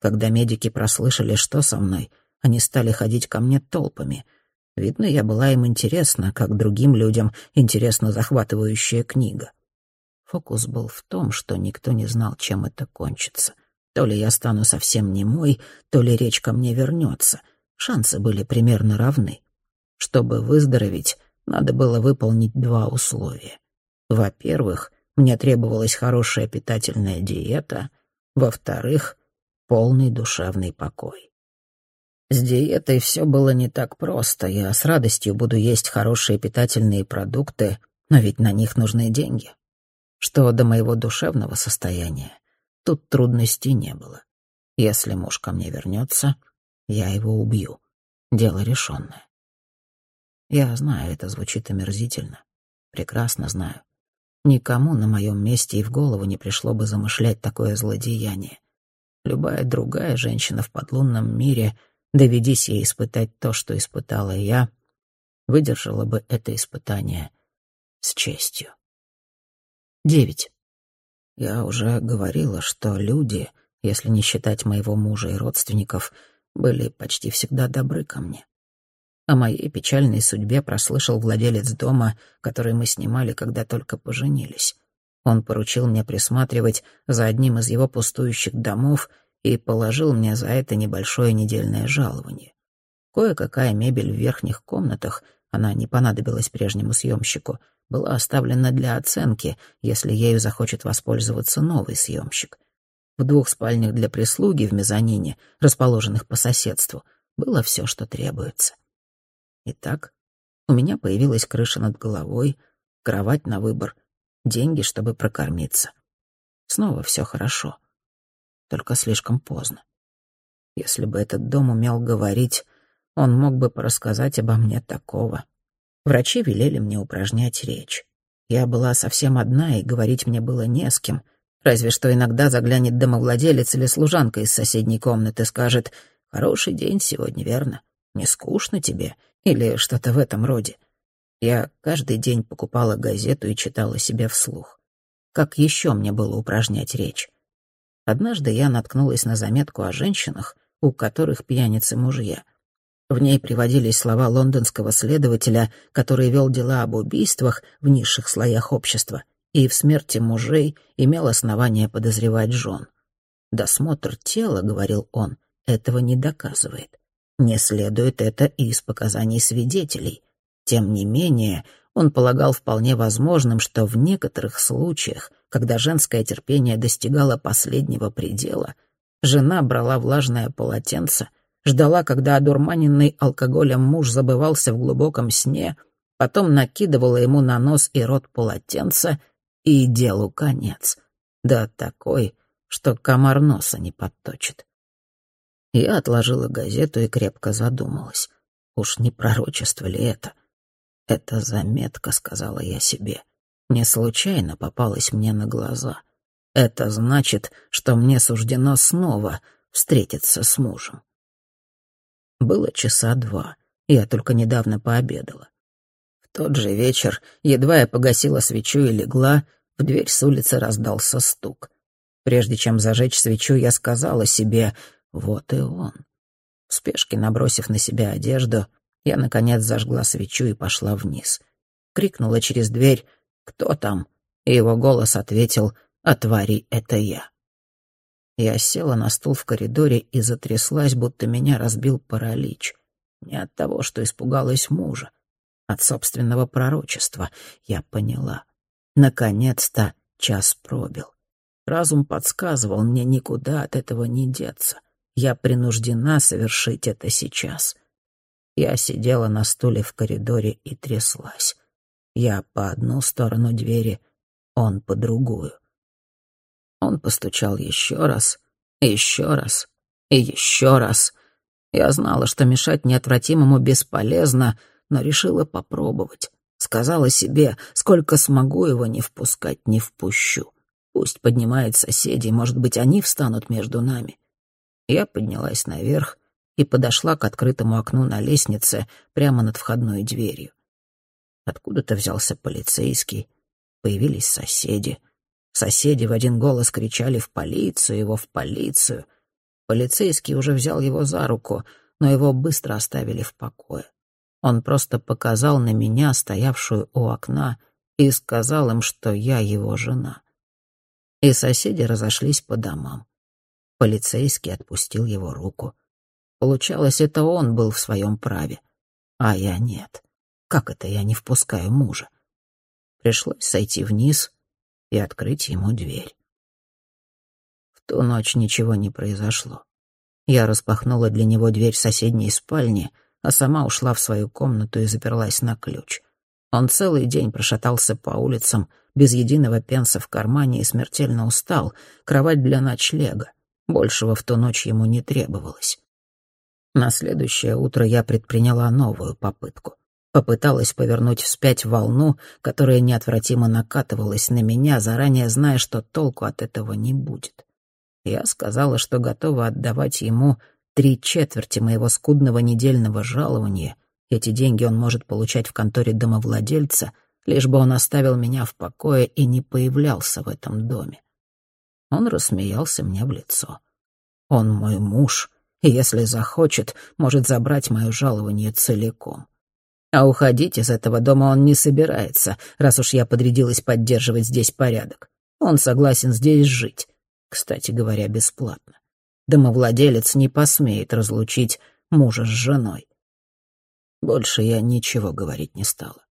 Когда медики прослышали, что со мной, они стали ходить ко мне толпами. Видно, я была им интересна, как другим людям интересна захватывающая книга. Фокус был в том, что никто не знал, чем это кончится. То ли я стану совсем немой, то ли речь ко мне вернется. Шансы были примерно равны. Чтобы выздороветь, надо было выполнить два условия. Во-первых, мне требовалась хорошая питательная диета. Во-вторых, полный душевный покой. С диетой все было не так просто. Я с радостью буду есть хорошие питательные продукты, но ведь на них нужны деньги. Что до моего душевного состояния, Тут трудностей не было. Если муж ко мне вернется, я его убью. Дело решенное. Я знаю, это звучит омерзительно. Прекрасно знаю. Никому на моем месте и в голову не пришло бы замышлять такое злодеяние. Любая другая женщина в подлунном мире, доведись ей испытать то, что испытала я, выдержала бы это испытание с честью. Девять. Я уже говорила, что люди, если не считать моего мужа и родственников, были почти всегда добры ко мне. О моей печальной судьбе прослышал владелец дома, который мы снимали, когда только поженились. Он поручил мне присматривать за одним из его пустующих домов и положил мне за это небольшое недельное жалование. Кое-какая мебель в верхних комнатах, она не понадобилась прежнему съемщику, была оставлена для оценки, если ею захочет воспользоваться новый съемщик. В двух спальнях для прислуги в мезонине, расположенных по соседству, было все, что требуется. Итак, у меня появилась крыша над головой, кровать на выбор, деньги, чтобы прокормиться. Снова все хорошо. Только слишком поздно. Если бы этот дом умел говорить, он мог бы порассказать обо мне такого. Врачи велели мне упражнять речь. Я была совсем одна, и говорить мне было не с кем. Разве что иногда заглянет домовладелец или служанка из соседней комнаты, скажет «Хороший день сегодня, верно? Не скучно тебе? Или что-то в этом роде. Я каждый день покупала газету и читала себе вслух. Как еще мне было упражнять речь? Однажды я наткнулась на заметку о женщинах, у которых пьяницы мужья. В ней приводились слова лондонского следователя, который вел дела об убийствах в низших слоях общества и в смерти мужей имел основание подозревать жен. «Досмотр тела, — говорил он, — этого не доказывает. Не следует это из показаний свидетелей. Тем не менее, он полагал вполне возможным, что в некоторых случаях, когда женское терпение достигало последнего предела, жена брала влажное полотенце, ждала, когда одурманенный алкоголем муж забывался в глубоком сне, потом накидывала ему на нос и рот полотенце, и делу конец. Да такой, что комар носа не подточит. Я отложила газету и крепко задумалась. Уж не пророчество ли это? Это заметка, сказала я себе. Не случайно попалась мне на глаза. Это значит, что мне суждено снова встретиться с мужем. Было часа два. Я только недавно пообедала. В тот же вечер, едва я погасила свечу и легла, в дверь с улицы раздался стук. Прежде чем зажечь свечу, я сказала себе, вот и он. В спешке набросив на себя одежду, я, наконец, зажгла свечу и пошла вниз. Крикнула через дверь «Кто там?» И его голос ответил «Отвори, это я». Я села на стул в коридоре и затряслась, будто меня разбил паралич. Не от того, что испугалась мужа, от собственного пророчества. Я поняла. Наконец-то час пробил. Разум подсказывал мне никуда от этого не деться. Я принуждена совершить это сейчас. Я сидела на стуле в коридоре и тряслась. Я по одну сторону двери, он по другую. Он постучал еще раз, еще раз и еще раз. Я знала, что мешать неотвратимому бесполезно, но решила попробовать. Сказала себе, сколько смогу его не впускать, не впущу. Пусть поднимает соседей, может быть, они встанут между нами. Я поднялась наверх и подошла к открытому окну на лестнице прямо над входной дверью. Откуда-то взялся полицейский, появились соседи. Соседи в один голос кричали «в полицию, его в полицию». Полицейский уже взял его за руку, но его быстро оставили в покое. Он просто показал на меня, стоявшую у окна, и сказал им, что я его жена. И соседи разошлись по домам. Полицейский отпустил его руку. Получалось, это он был в своем праве, а я нет. Как это я не впускаю мужа? Пришлось сойти вниз и открыть ему дверь. В ту ночь ничего не произошло. Я распахнула для него дверь соседней спальни, а сама ушла в свою комнату и заперлась на ключ. Он целый день прошатался по улицам, без единого пенса в кармане и смертельно устал, кровать для ночлега. Большего в ту ночь ему не требовалось. На следующее утро я предприняла новую попытку. Попыталась повернуть вспять волну, которая неотвратимо накатывалась на меня, заранее зная, что толку от этого не будет. Я сказала, что готова отдавать ему три четверти моего скудного недельного жалования. Эти деньги он может получать в конторе домовладельца, лишь бы он оставил меня в покое и не появлялся в этом доме. Он рассмеялся мне в лицо. Он мой муж, и если захочет, может забрать мое жалование целиком. А уходить из этого дома он не собирается, раз уж я подрядилась поддерживать здесь порядок. Он согласен здесь жить, кстати говоря, бесплатно. Домовладелец не посмеет разлучить мужа с женой. Больше я ничего говорить не стала.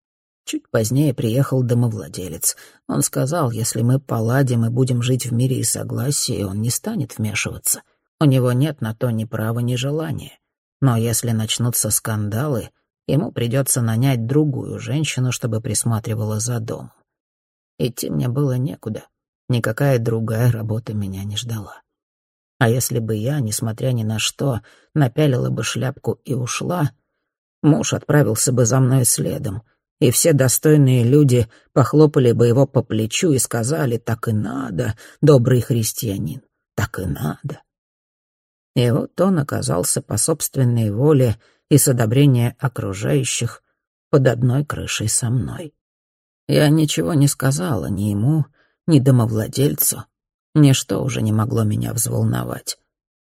Чуть позднее приехал домовладелец. Он сказал, если мы поладим и будем жить в мире и согласии, он не станет вмешиваться. У него нет на то ни права, ни желания. Но если начнутся скандалы, ему придется нанять другую женщину, чтобы присматривала за домом. Идти мне было некуда. Никакая другая работа меня не ждала. А если бы я, несмотря ни на что, напялила бы шляпку и ушла, муж отправился бы за мной следом, и все достойные люди похлопали бы его по плечу и сказали «так и надо, добрый христианин, так и надо». И вот он оказался по собственной воле и с одобрения окружающих под одной крышей со мной. Я ничего не сказала ни ему, ни домовладельцу. Ничто уже не могло меня взволновать.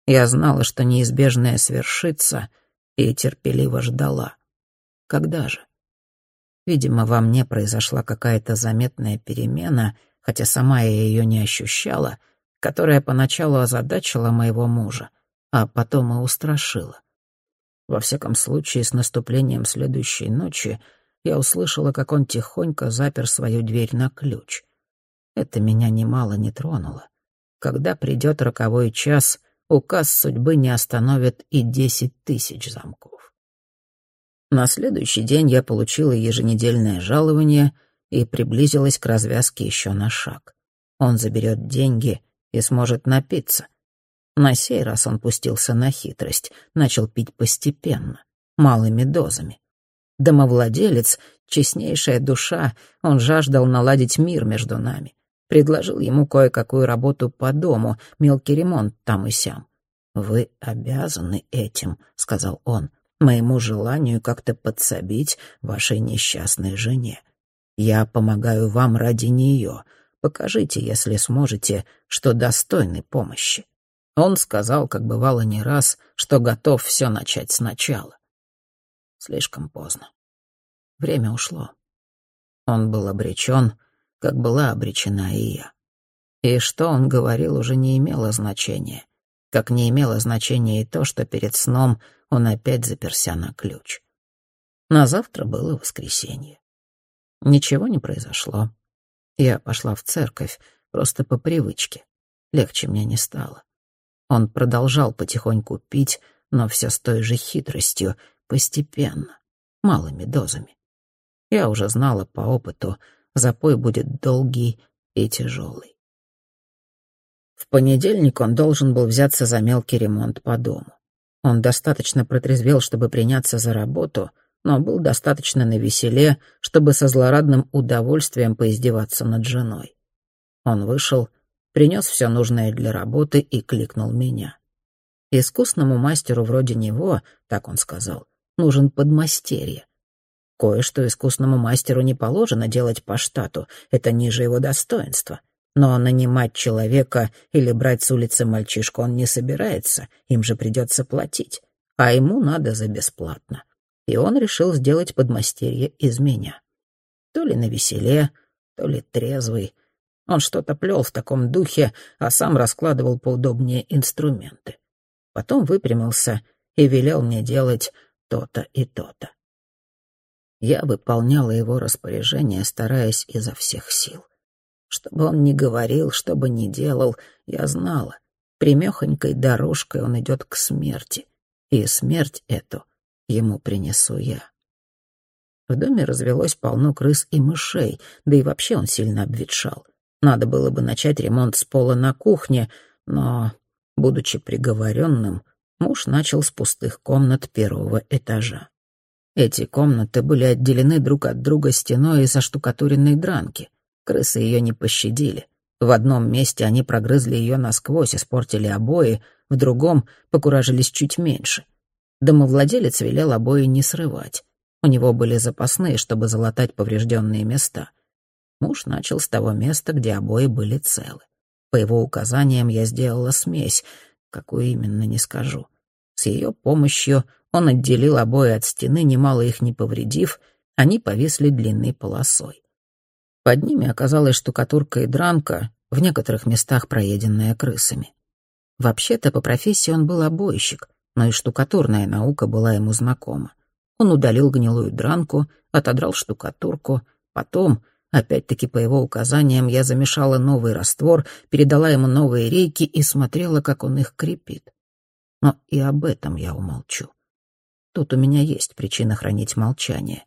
Я знала, что неизбежное свершится, и терпеливо ждала. Когда же? Видимо, во мне произошла какая-то заметная перемена, хотя сама я ее не ощущала, которая поначалу озадачила моего мужа — а потом и устрашила. Во всяком случае, с наступлением следующей ночи я услышала, как он тихонько запер свою дверь на ключ. Это меня немало не тронуло. Когда придет роковой час, указ судьбы не остановит и десять тысяч замков. На следующий день я получила еженедельное жалование и приблизилась к развязке еще на шаг. Он заберет деньги и сможет напиться, на сей раз он пустился на хитрость, начал пить постепенно, малыми дозами. Домовладелец, честнейшая душа, он жаждал наладить мир между нами. Предложил ему кое-какую работу по дому, мелкий ремонт там и сям. «Вы обязаны этим», — сказал он, — «моему желанию как-то подсобить вашей несчастной жене. Я помогаю вам ради нее. Покажите, если сможете, что достойны помощи». Он сказал, как бывало не раз, что готов все начать сначала. Слишком поздно. Время ушло. Он был обречен, как была обречена и я. И что он говорил, уже не имело значения, как не имело значения и то, что перед сном он опять заперся на ключ. На завтра было воскресенье. Ничего не произошло. Я пошла в церковь, просто по привычке. Легче мне не стало. Он продолжал потихоньку пить, но все с той же хитростью, постепенно, малыми дозами. Я уже знала по опыту, запой будет долгий и тяжелый. В понедельник он должен был взяться за мелкий ремонт по дому. Он достаточно протрезвел, чтобы приняться за работу, но был достаточно навеселе, чтобы со злорадным удовольствием поиздеваться над женой. Он вышел принес все нужное для работы и кликнул меня. Искусному мастеру вроде него, так он сказал, нужен подмастерье. Кое-что искусному мастеру не положено делать по штату, это ниже его достоинства. Но нанимать человека или брать с улицы мальчишку он не собирается, им же придется платить, а ему надо за бесплатно. И он решил сделать подмастерье из меня. То ли на веселе, то ли трезвый, он что-то плел в таком духе, а сам раскладывал поудобнее инструменты. Потом выпрямился и велел мне делать то-то и то-то. Я выполняла его распоряжение, стараясь изо всех сил. Что бы он ни говорил, что бы ни делал, я знала. Примехонькой дорожкой он идет к смерти, и смерть эту ему принесу я. В доме развелось полно крыс и мышей, да и вообще он сильно обветшал. Надо было бы начать ремонт с пола на кухне, но, будучи приговоренным, муж начал с пустых комнат первого этажа. Эти комнаты были отделены друг от друга стеной из оштукатуренной дранки. Крысы ее не пощадили. В одном месте они прогрызли ее насквозь, испортили обои, в другом покуражились чуть меньше. Домовладелец велел обои не срывать. У него были запасные, чтобы залатать поврежденные места. Муж начал с того места, где обои были целы. По его указаниям я сделала смесь, какую именно не скажу. С ее помощью он отделил обои от стены, немало их не повредив, они повисли длинной полосой. Под ними оказалась штукатурка и дранка, в некоторых местах проеденная крысами. Вообще-то по профессии он был обойщик, но и штукатурная наука была ему знакома. Он удалил гнилую дранку, отодрал штукатурку, потом, опять-таки по его указаниям, я замешала новый раствор, передала ему новые рейки и смотрела, как он их крепит. Но и об этом я умолчу. Тут у меня есть причина хранить молчание.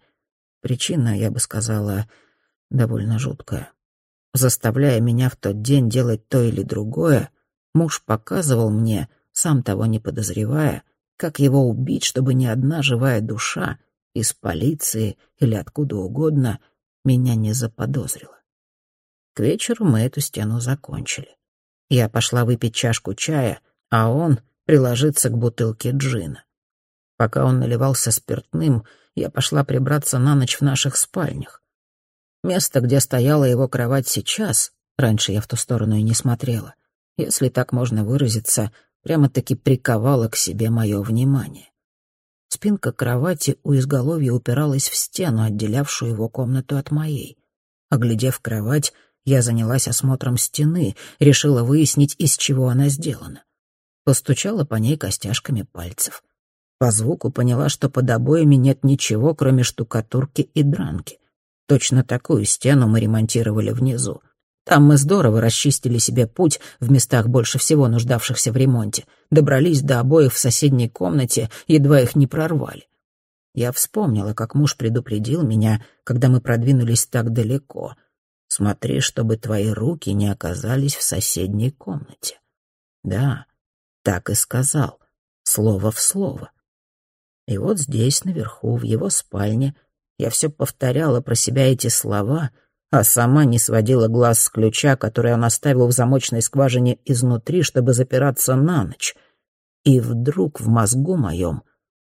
Причина, я бы сказала, довольно жуткая. Заставляя меня в тот день делать то или другое, муж показывал мне, сам того не подозревая, как его убить, чтобы ни одна живая душа из полиции или откуда угодно меня не заподозрила. К вечеру мы эту стену закончили. Я пошла выпить чашку чая, а он приложиться к бутылке джина. Пока он наливался спиртным, я пошла прибраться на ночь в наших спальнях. Место, где стояла его кровать сейчас, раньше я в ту сторону и не смотрела, если так можно выразиться, прямо-таки приковала к себе мое внимание. Спинка кровати у изголовья упиралась в стену, отделявшую его комнату от моей. Оглядев кровать, я занялась осмотром стены, решила выяснить, из чего она сделана. Постучала по ней костяшками пальцев. По звуку поняла, что под обоями нет ничего, кроме штукатурки и дранки. Точно такую стену мы ремонтировали внизу. Там мы здорово расчистили себе путь в местах больше всего нуждавшихся в ремонте, добрались до обоев в соседней комнате, едва их не прорвали. Я вспомнила, как муж предупредил меня, когда мы продвинулись так далеко. «Смотри, чтобы твои руки не оказались в соседней комнате». Да, так и сказал, слово в слово. И вот здесь, наверху, в его спальне, я все повторяла про себя эти слова — а сама не сводила глаз с ключа, который он оставил в замочной скважине изнутри, чтобы запираться на ночь. И вдруг в мозгу моем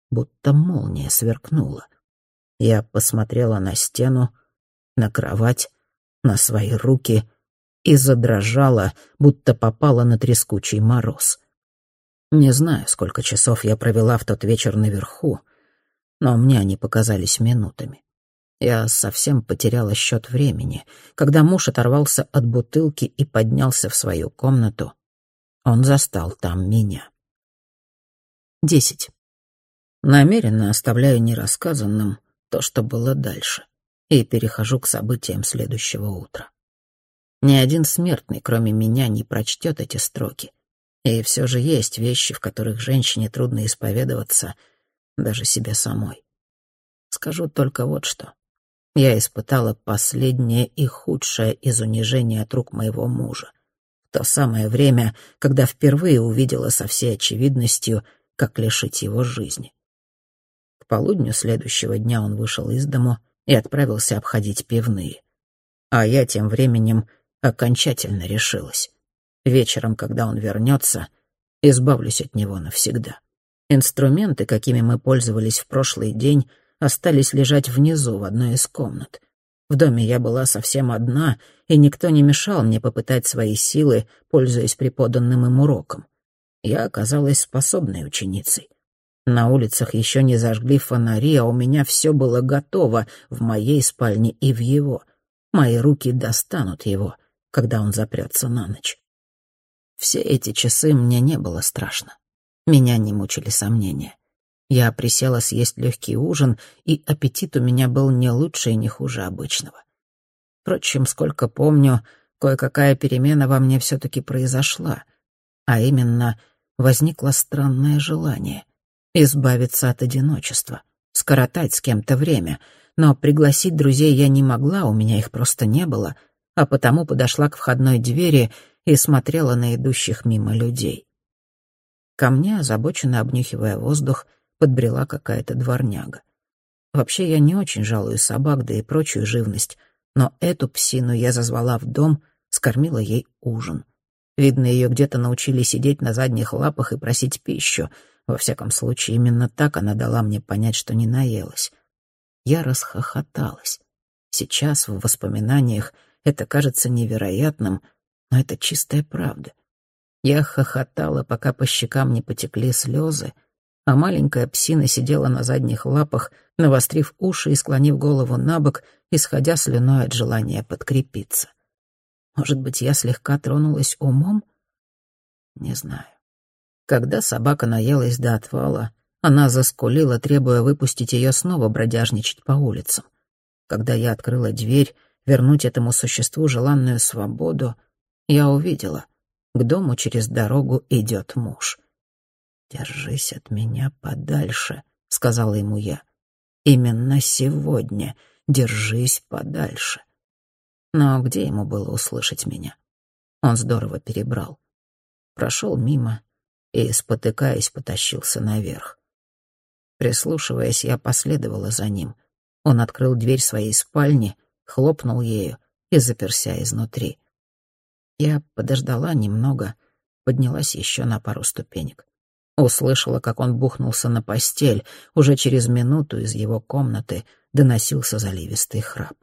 будто молния сверкнула. Я посмотрела на стену, на кровать, на свои руки и задрожала, будто попала на трескучий мороз. Не знаю, сколько часов я провела в тот вечер наверху, но мне они показались минутами. Я совсем потеряла счет времени. Когда муж оторвался от бутылки и поднялся в свою комнату, он застал там меня. Десять. Намеренно оставляю нерассказанным то, что было дальше, и перехожу к событиям следующего утра. Ни один смертный, кроме меня, не прочтет эти строки. И все же есть вещи, в которых женщине трудно исповедоваться, даже себе самой. Скажу только вот что я испытала последнее и худшее из унижения от рук моего мужа. В то самое время, когда впервые увидела со всей очевидностью, как лишить его жизни. К полудню следующего дня он вышел из дому и отправился обходить пивные. А я тем временем окончательно решилась. Вечером, когда он вернется, избавлюсь от него навсегда. Инструменты, какими мы пользовались в прошлый день, остались лежать внизу в одной из комнат. В доме я была совсем одна, и никто не мешал мне попытать свои силы, пользуясь преподанным им уроком. Я оказалась способной ученицей. На улицах еще не зажгли фонари, а у меня все было готово в моей спальне и в его. Мои руки достанут его, когда он запрется на ночь. Все эти часы мне не было страшно. Меня не мучили сомнения. Я присела съесть легкий ужин, и аппетит у меня был не лучше и не хуже обычного. Впрочем, сколько помню, кое-какая перемена во мне все-таки произошла, а именно возникло странное желание избавиться от одиночества, скоротать с кем-то время, но пригласить друзей я не могла, у меня их просто не было, а потому подошла к входной двери и смотрела на идущих мимо людей. Ко мне, озабоченно обнюхивая воздух, подбрела какая-то дворняга. Вообще я не очень жалую собак, да и прочую живность, но эту псину я зазвала в дом, скормила ей ужин. Видно, ее где-то научили сидеть на задних лапах и просить пищу. Во всяком случае, именно так она дала мне понять, что не наелась. Я расхохоталась. Сейчас, в воспоминаниях, это кажется невероятным, но это чистая правда. Я хохотала, пока по щекам не потекли слезы, а маленькая псина сидела на задних лапах, навострив уши и склонив голову на бок, исходя слюной от желания подкрепиться. Может быть, я слегка тронулась умом? Не знаю. Когда собака наелась до отвала, она заскулила, требуя выпустить ее снова бродяжничать по улицам. Когда я открыла дверь, вернуть этому существу желанную свободу, я увидела, к дому через дорогу идет муж. «Держись от меня подальше», — сказала ему я. «Именно сегодня держись подальше». Но где ему было услышать меня? Он здорово перебрал. Прошел мимо и, спотыкаясь, потащился наверх. Прислушиваясь, я последовала за ним. Он открыл дверь своей спальни, хлопнул ею и заперся изнутри. Я подождала немного, поднялась еще на пару ступенек. Услышала, как он бухнулся на постель. Уже через минуту из его комнаты доносился заливистый храп.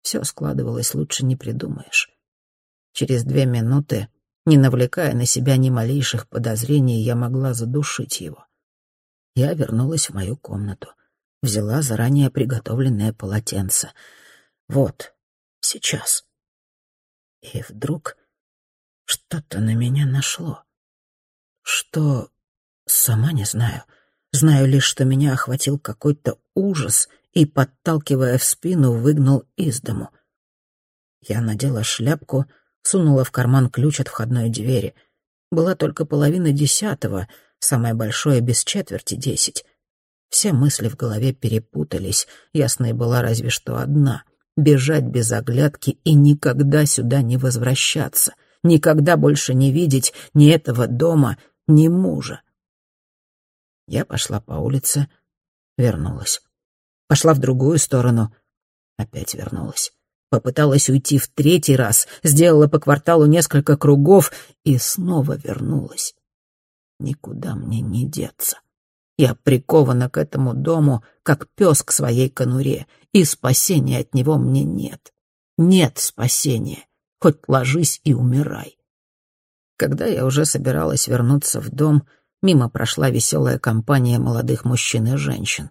Все складывалось лучше не придумаешь. Через две минуты, не навлекая на себя ни малейших подозрений, я могла задушить его. Я вернулась в мою комнату, взяла заранее приготовленное полотенце. Вот, сейчас. И вдруг что-то на меня нашло. Что? Сама не знаю. Знаю лишь, что меня охватил какой-то ужас и, подталкивая в спину, выгнал из дому. Я надела шляпку, сунула в карман ключ от входной двери. Была только половина десятого, самое большое без четверти десять. Все мысли в голове перепутались, ясной была разве что одна — бежать без оглядки и никогда сюда не возвращаться, никогда больше не видеть ни этого дома, ни мужа. Я пошла по улице, вернулась. Пошла в другую сторону, опять вернулась. Попыталась уйти в третий раз, сделала по кварталу несколько кругов и снова вернулась. Никуда мне не деться. Я прикована к этому дому, как пес к своей конуре, и спасения от него мне нет. Нет спасения. Хоть ложись и умирай. Когда я уже собиралась вернуться в дом, мимо прошла веселая компания молодых мужчин и женщин.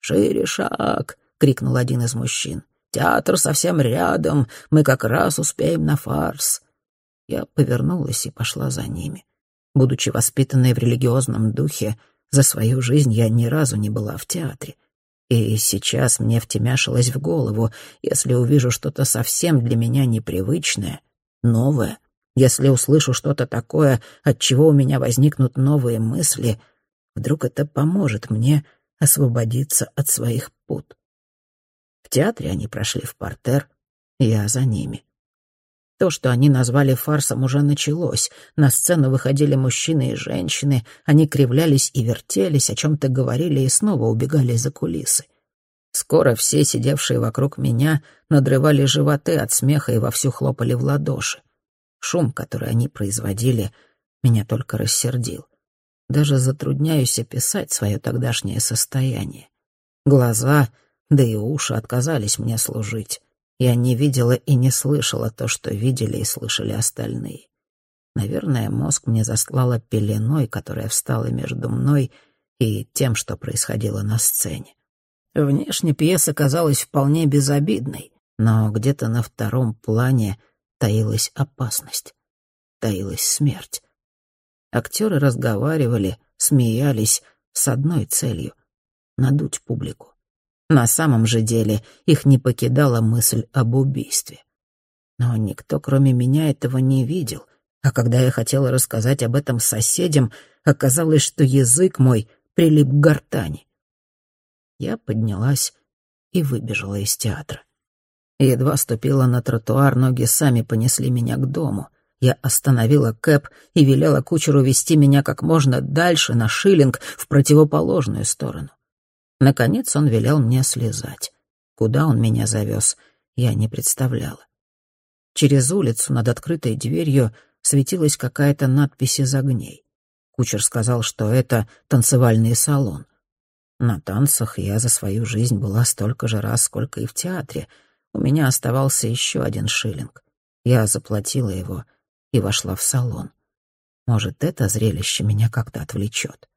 «Шире шаг!» — крикнул один из мужчин. «Театр совсем рядом, мы как раз успеем на фарс». Я повернулась и пошла за ними. Будучи воспитанной в религиозном духе, за свою жизнь я ни разу не была в театре. И сейчас мне втемяшилось в голову, если увижу что-то совсем для меня непривычное, новое, если услышу что-то такое, от чего у меня возникнут новые мысли, вдруг это поможет мне освободиться от своих пут. В театре они прошли в портер, я за ними. То, что они назвали фарсом, уже началось. На сцену выходили мужчины и женщины, они кривлялись и вертелись, о чем-то говорили и снова убегали за кулисы. Скоро все, сидевшие вокруг меня, надрывали животы от смеха и вовсю хлопали в ладоши. Шум, который они производили, меня только рассердил. Даже затрудняюсь описать свое тогдашнее состояние. Глаза, да и уши отказались мне служить. Я не видела и не слышала то, что видели и слышали остальные. Наверное, мозг мне застлала пеленой, которая встала между мной и тем, что происходило на сцене. Внешне пьеса казалась вполне безобидной, но где-то на втором плане — таилась опасность, таилась смерть. Актеры разговаривали, смеялись с одной целью — надуть публику. На самом же деле их не покидала мысль об убийстве. Но никто, кроме меня, этого не видел, а когда я хотела рассказать об этом соседям, оказалось, что язык мой прилип к гортани. Я поднялась и выбежала из театра. Едва ступила на тротуар, ноги сами понесли меня к дому. Я остановила Кэп и велела кучеру вести меня как можно дальше, на шиллинг, в противоположную сторону. Наконец он велел мне слезать. Куда он меня завез, я не представляла. Через улицу над открытой дверью светилась какая-то надпись из огней. Кучер сказал, что это танцевальный салон. На танцах я за свою жизнь была столько же раз, сколько и в театре. У меня оставался еще один шиллинг. Я заплатила его и вошла в салон. Может, это зрелище меня как-то отвлечет.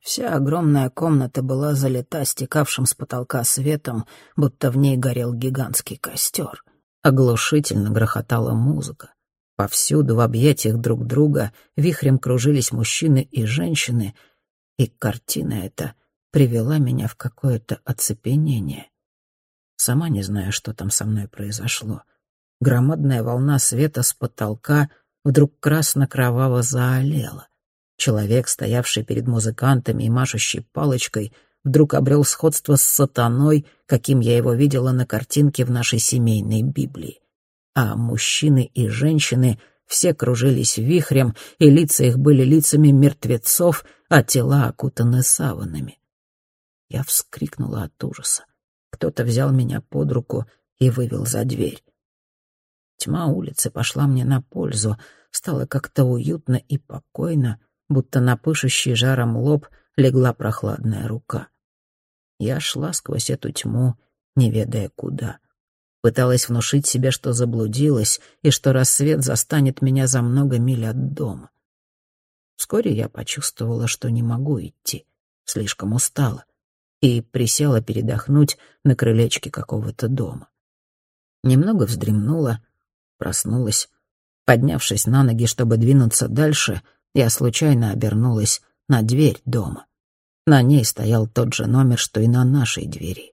Вся огромная комната была залита стекавшим с потолка светом, будто в ней горел гигантский костер. Оглушительно грохотала музыка. Повсюду в объятиях друг друга вихрем кружились мужчины и женщины, и картина эта привела меня в какое-то оцепенение. Сама не знаю, что там со мной произошло. Громадная волна света с потолка вдруг красно-кроваво заолела. Человек, стоявший перед музыкантами и машущий палочкой, вдруг обрел сходство с сатаной, каким я его видела на картинке в нашей семейной Библии. А мужчины и женщины все кружились вихрем, и лица их были лицами мертвецов, а тела окутаны саванами. Я вскрикнула от ужаса. Кто-то взял меня под руку и вывел за дверь. Тьма улицы пошла мне на пользу, стало как-то уютно и покойно, будто на пышущий жаром лоб легла прохладная рука. Я шла сквозь эту тьму, не ведая куда. Пыталась внушить себе, что заблудилась, и что рассвет застанет меня за много миль от дома. Вскоре я почувствовала, что не могу идти, слишком устала, и присела передохнуть на крылечке какого-то дома. Немного вздремнула, проснулась. Поднявшись на ноги, чтобы двинуться дальше — я случайно обернулась на дверь дома. На ней стоял тот же номер, что и на нашей двери.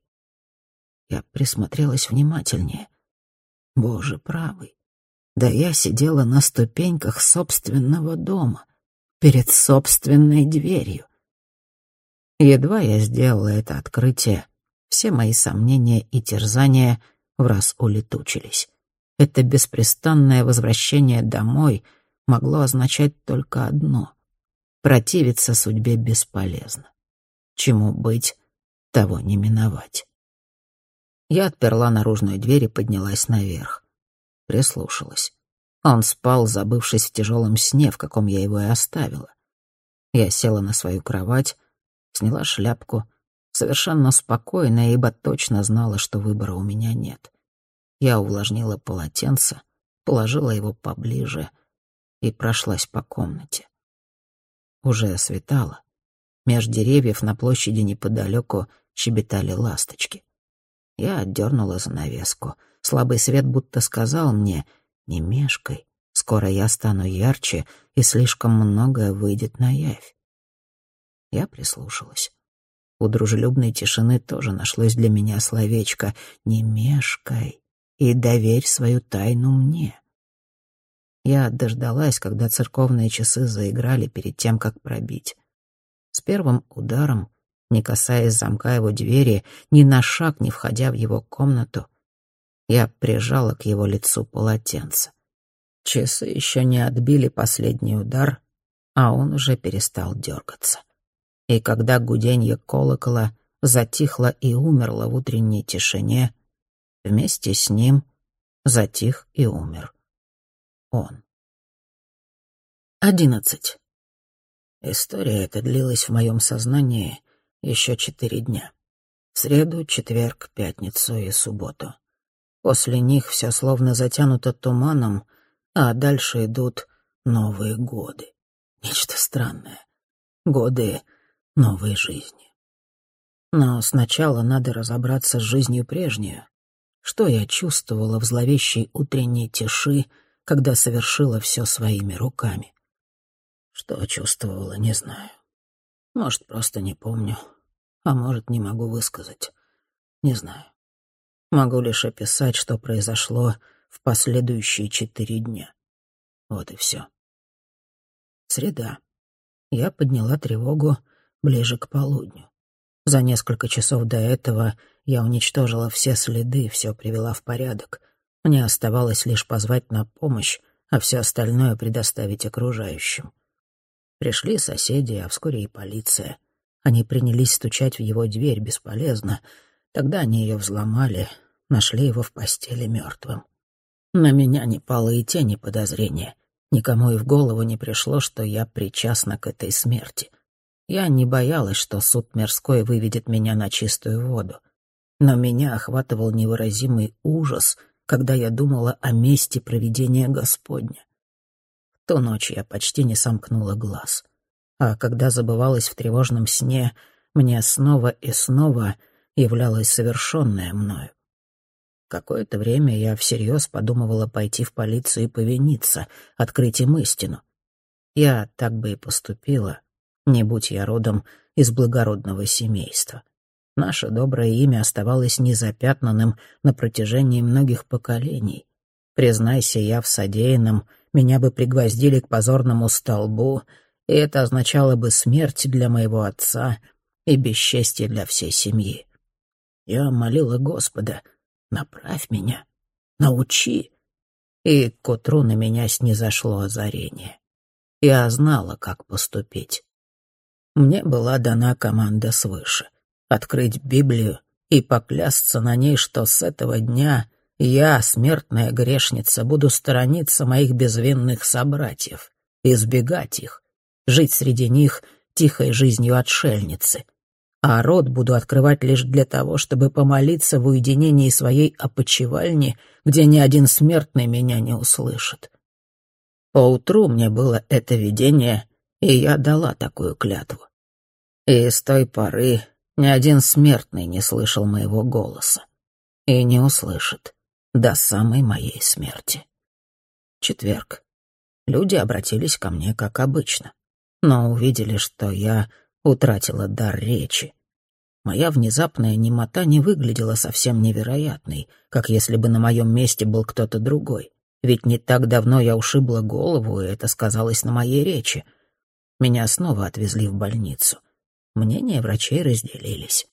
Я присмотрелась внимательнее. Боже правый, да я сидела на ступеньках собственного дома, перед собственной дверью. Едва я сделала это открытие, все мои сомнения и терзания в раз улетучились. Это беспрестанное возвращение домой — могло означать только одно — противиться судьбе бесполезно. Чему быть, того не миновать. Я отперла наружную дверь и поднялась наверх. Прислушалась. Он спал, забывшись в тяжелом сне, в каком я его и оставила. Я села на свою кровать, сняла шляпку, совершенно спокойно, ибо точно знала, что выбора у меня нет. Я увлажнила полотенце, положила его поближе — и прошлась по комнате. Уже светало. Меж деревьев на площади неподалеку щебетали ласточки. Я отдернула занавеску. Слабый свет будто сказал мне «Не мешкай, скоро я стану ярче, и слишком многое выйдет на явь». Я прислушалась. У дружелюбной тишины тоже нашлось для меня словечко «Не мешкай и доверь свою тайну мне». Я дождалась, когда церковные часы заиграли перед тем, как пробить. С первым ударом, не касаясь замка его двери, ни на шаг не входя в его комнату, я прижала к его лицу полотенце. Часы еще не отбили последний удар, а он уже перестал дергаться. И когда гуденье колокола затихло и умерло в утренней тишине, вместе с ним затих и умер он. Одиннадцать. История эта длилась в моем сознании еще четыре дня. Среду, четверг, пятницу и субботу. После них все словно затянуто туманом, а дальше идут новые годы. Нечто странное. Годы новой жизни. Но сначала надо разобраться с жизнью прежнюю. Что я чувствовала в зловещей утренней тиши, когда совершила все своими руками. Что чувствовала, не знаю. Может, просто не помню, а может, не могу высказать. Не знаю. Могу лишь описать, что произошло в последующие четыре дня. Вот и все. Среда. Я подняла тревогу ближе к полудню. За несколько часов до этого я уничтожила все следы, все привела в порядок — мне оставалось лишь позвать на помощь, а все остальное предоставить окружающим. Пришли соседи, а вскоре и полиция. Они принялись стучать в его дверь бесполезно. Тогда они ее взломали, нашли его в постели мертвым. На меня не пало и тени подозрения. Никому и в голову не пришло, что я причастна к этой смерти. Я не боялась, что суд мирской выведет меня на чистую воду. Но меня охватывал невыразимый ужас, когда я думала о месте проведения Господня. В ту ночь я почти не сомкнула глаз. А когда забывалась в тревожном сне, мне снова и снова являлось совершенное мною. Какое-то время я всерьез подумывала пойти в полицию и повиниться, открыть им истину. Я так бы и поступила, не будь я родом из благородного семейства. Наше доброе имя оставалось незапятнанным на протяжении многих поколений. Признайся я в содеянном, меня бы пригвоздили к позорному столбу, и это означало бы смерть для моего отца и бесчестье для всей семьи. Я молила Господа, направь меня, научи. И к утру на меня снизошло озарение. Я знала, как поступить. Мне была дана команда свыше открыть Библию и поклясться на ней, что с этого дня я, смертная грешница, буду сторониться моих безвинных собратьев, избегать их, жить среди них тихой жизнью отшельницы, а рот буду открывать лишь для того, чтобы помолиться в уединении своей опочивальни, где ни один смертный меня не услышит. Поутру мне было это видение, и я дала такую клятву. И с той поры ни один смертный не слышал моего голоса. И не услышит до самой моей смерти. Четверг. Люди обратились ко мне как обычно, но увидели, что я утратила дар речи. Моя внезапная немота не выглядела совсем невероятной, как если бы на моем месте был кто-то другой. Ведь не так давно я ушибла голову, и это сказалось на моей речи. Меня снова отвезли в больницу. Мнения врачей разделились.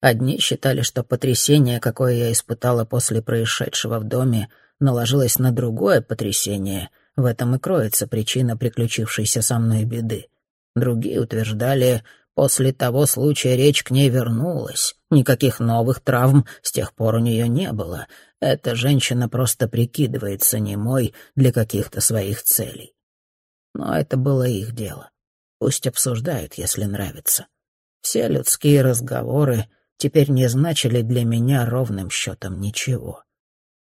Одни считали, что потрясение, какое я испытала после происшедшего в доме, наложилось на другое потрясение. В этом и кроется причина приключившейся со мной беды. Другие утверждали, после того случая речь к ней вернулась. Никаких новых травм с тех пор у нее не было. Эта женщина просто прикидывается немой для каких-то своих целей. Но это было их дело. Пусть обсуждают, если нравится. Все людские разговоры теперь не значили для меня ровным счетом ничего.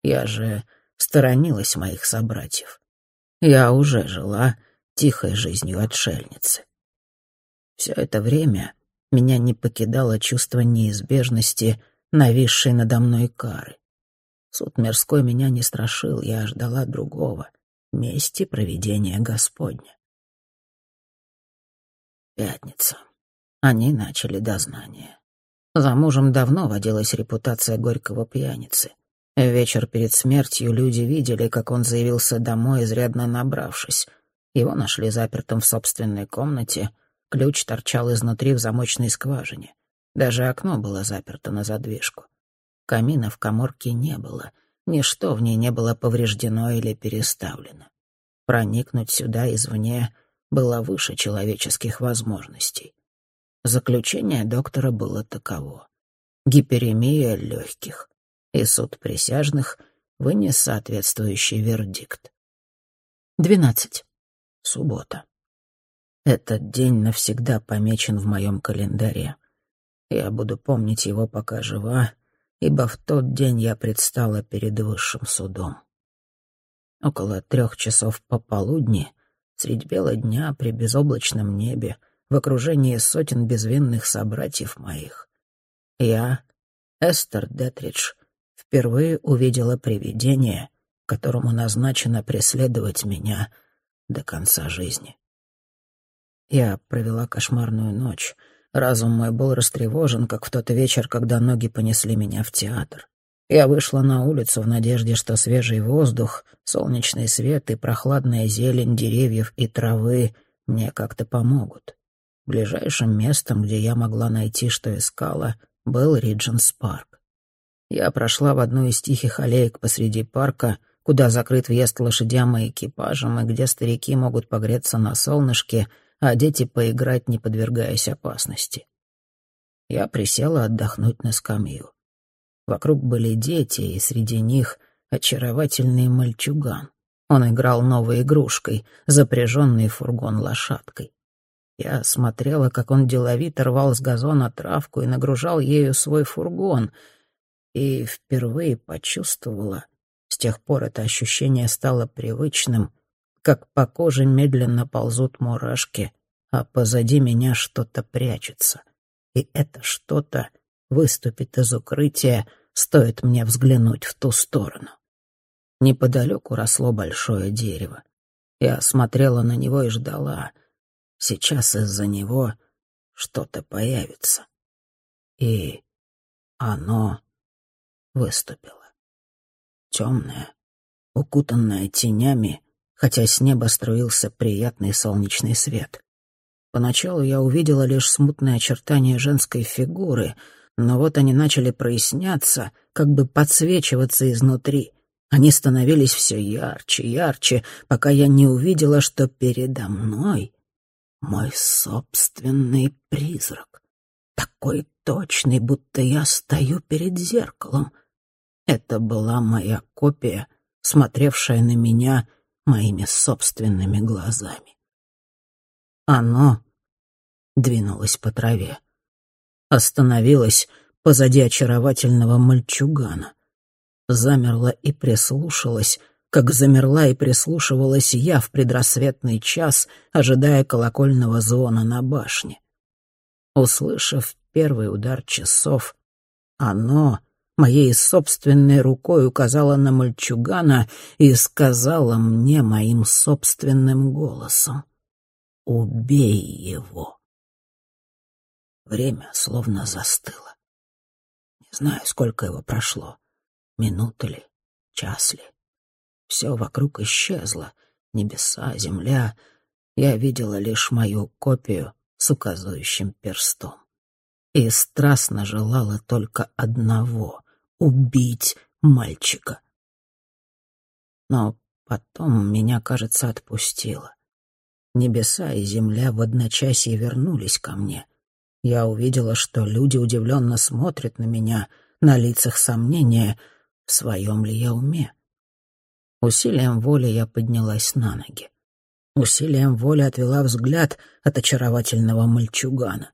Я же сторонилась моих собратьев. Я уже жила тихой жизнью отшельницы. Все это время меня не покидало чувство неизбежности, нависшей надо мной кары. Суд мирской меня не страшил, я ждала другого — мести проведения Господня. Пятница. Они начали дознание. За мужем давно водилась репутация горького пьяницы. Вечер перед смертью люди видели, как он заявился домой, изрядно набравшись. Его нашли запертым в собственной комнате, ключ торчал изнутри в замочной скважине. Даже окно было заперто на задвижку. Камина в коморке не было, ничто в ней не было повреждено или переставлено. Проникнуть сюда извне была выше человеческих возможностей. Заключение доктора было таково. Гиперемия легких, и суд присяжных вынес соответствующий вердикт. Двенадцать. Суббота. Этот день навсегда помечен в моем календаре. Я буду помнить его, пока жива, ибо в тот день я предстала перед высшим судом. Около трех часов пополудни Средь бела дня при безоблачном небе, в окружении сотен безвинных собратьев моих. Я, Эстер Детридж, впервые увидела привидение, которому назначено преследовать меня до конца жизни. Я провела кошмарную ночь. Разум мой был растревожен, как в тот вечер, когда ноги понесли меня в театр. Я вышла на улицу в надежде, что свежий воздух, солнечный свет и прохладная зелень деревьев и травы мне как-то помогут. Ближайшим местом, где я могла найти, что искала, был Ридженс парк. Я прошла в одну из тихих аллеек посреди парка, куда закрыт въезд лошадям и экипажам, и где старики могут погреться на солнышке, а дети поиграть, не подвергаясь опасности. Я присела отдохнуть на скамью. Вокруг были дети, и среди них очаровательный мальчуган. Он играл новой игрушкой, запряженный фургон лошадкой. Я смотрела, как он деловито рвал с газона травку и нагружал ею свой фургон, и впервые почувствовала, с тех пор это ощущение стало привычным, как по коже медленно ползут мурашки, а позади меня что-то прячется. И это что-то выступит из укрытия, стоит мне взглянуть в ту сторону. Неподалеку росло большое дерево. Я смотрела на него и ждала — Сейчас из-за него что-то появится. И оно выступило. Темное, укутанное тенями, хотя с неба струился приятный солнечный свет. Поначалу я увидела лишь смутные очертания женской фигуры, но вот они начали проясняться, как бы подсвечиваться изнутри. Они становились все ярче, ярче, пока я не увидела, что передо мной мой собственный призрак. Такой точный, будто я стою перед зеркалом. Это была моя копия, смотревшая на меня моими собственными глазами. Оно двинулось по траве. Остановилось позади очаровательного мальчугана. Замерла и прислушалась, как замерла и прислушивалась я в предрассветный час, ожидая колокольного звона на башне. Услышав первый удар часов, оно моей собственной рукой указало на мальчугана и сказала мне моим собственным голосом «Убей его». Время словно застыло. Не знаю, сколько его прошло, минуты ли, час ли. Все вокруг исчезло. Небеса, земля. Я видела лишь мою копию с указывающим перстом. И страстно желала только одного — убить мальчика. Но потом меня, кажется, отпустило. Небеса и земля в одночасье вернулись ко мне. Я увидела, что люди удивленно смотрят на меня, на лицах сомнения, в своем ли я уме. Усилием воли я поднялась на ноги. Усилием воли отвела взгляд от очаровательного мальчугана.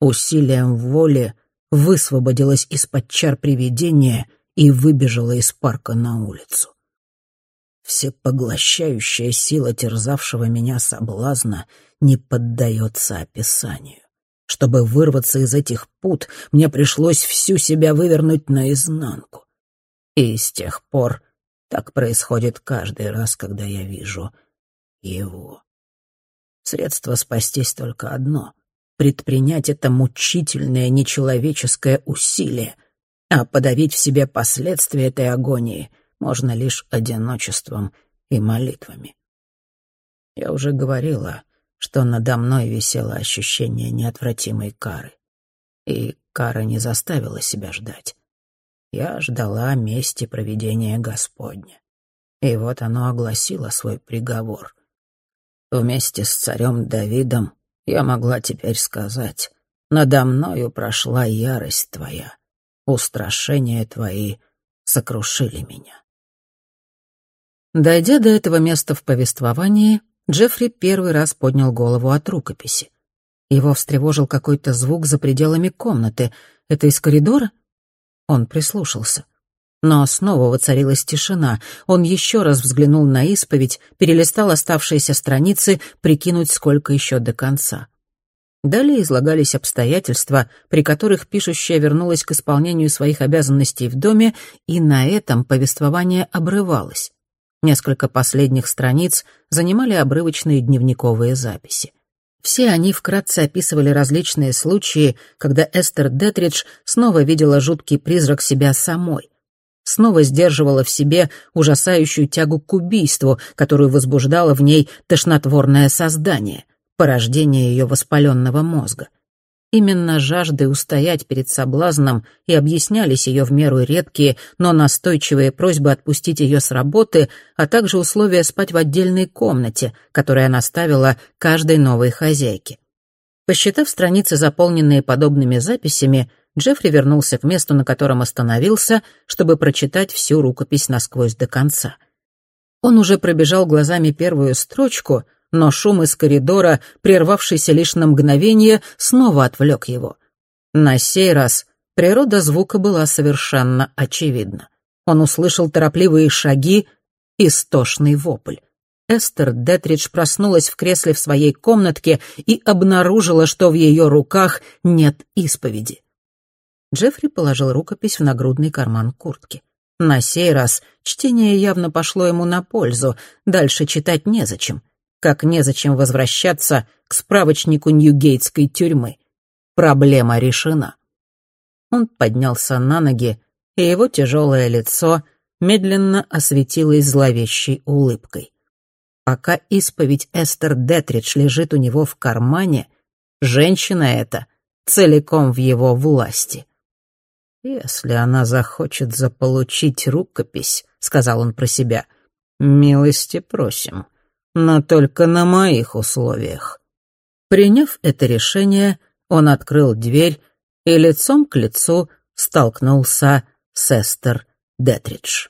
Усилием воли высвободилась из-под чар привидения и выбежала из парка на улицу. Всепоглощающая сила терзавшего меня соблазна не поддается описанию. Чтобы вырваться из этих пут, мне пришлось всю себя вывернуть наизнанку. И с тех пор так происходит каждый раз, когда я вижу его. Средство спастись только одно — предпринять это мучительное нечеловеческое усилие, а подавить в себе последствия этой агонии можно лишь одиночеством и молитвами. Я уже говорила, что надо мной висело ощущение неотвратимой кары. И кара не заставила себя ждать я ждала мести проведения Господня. И вот оно огласило свой приговор. Вместе с царем Давидом я могла теперь сказать, «Надо мною прошла ярость твоя, устрашения твои сокрушили меня». Дойдя до этого места в повествовании, Джеффри первый раз поднял голову от рукописи. Его встревожил какой-то звук за пределами комнаты. Это из коридора? Он прислушался. Но снова воцарилась тишина. Он еще раз взглянул на исповедь, перелистал оставшиеся страницы, прикинуть, сколько еще до конца. Далее излагались обстоятельства, при которых пишущая вернулась к исполнению своих обязанностей в доме, и на этом повествование обрывалось. Несколько последних страниц занимали обрывочные дневниковые записи. Все они вкратце описывали различные случаи, когда Эстер Детридж снова видела жуткий призрак себя самой, снова сдерживала в себе ужасающую тягу к убийству, которую возбуждало в ней тошнотворное создание, порождение ее воспаленного мозга. Именно жажды устоять перед соблазном и объяснялись ее в меру редкие, но настойчивые просьбы отпустить ее с работы, а также условия спать в отдельной комнате, которую она ставила каждой новой хозяйке. Посчитав страницы, заполненные подобными записями, Джеффри вернулся к месту, на котором остановился, чтобы прочитать всю рукопись насквозь до конца. Он уже пробежал глазами первую строчку — но шум из коридора, прервавшийся лишь на мгновение, снова отвлек его. На сей раз природа звука была совершенно очевидна. Он услышал торопливые шаги, истошный вопль. Эстер Детридж проснулась в кресле в своей комнатке и обнаружила, что в ее руках нет исповеди. Джеффри положил рукопись в нагрудный карман куртки. На сей раз чтение явно пошло ему на пользу, дальше читать незачем как незачем возвращаться к справочнику Ньюгейтской тюрьмы. Проблема решена. Он поднялся на ноги, и его тяжелое лицо медленно осветилось зловещей улыбкой. Пока исповедь Эстер Детридж лежит у него в кармане, женщина эта целиком в его власти. «Если она захочет заполучить рукопись», — сказал он про себя, — «милости просим но только на моих условиях». Приняв это решение, он открыл дверь и лицом к лицу столкнулся с Эстер Детридж.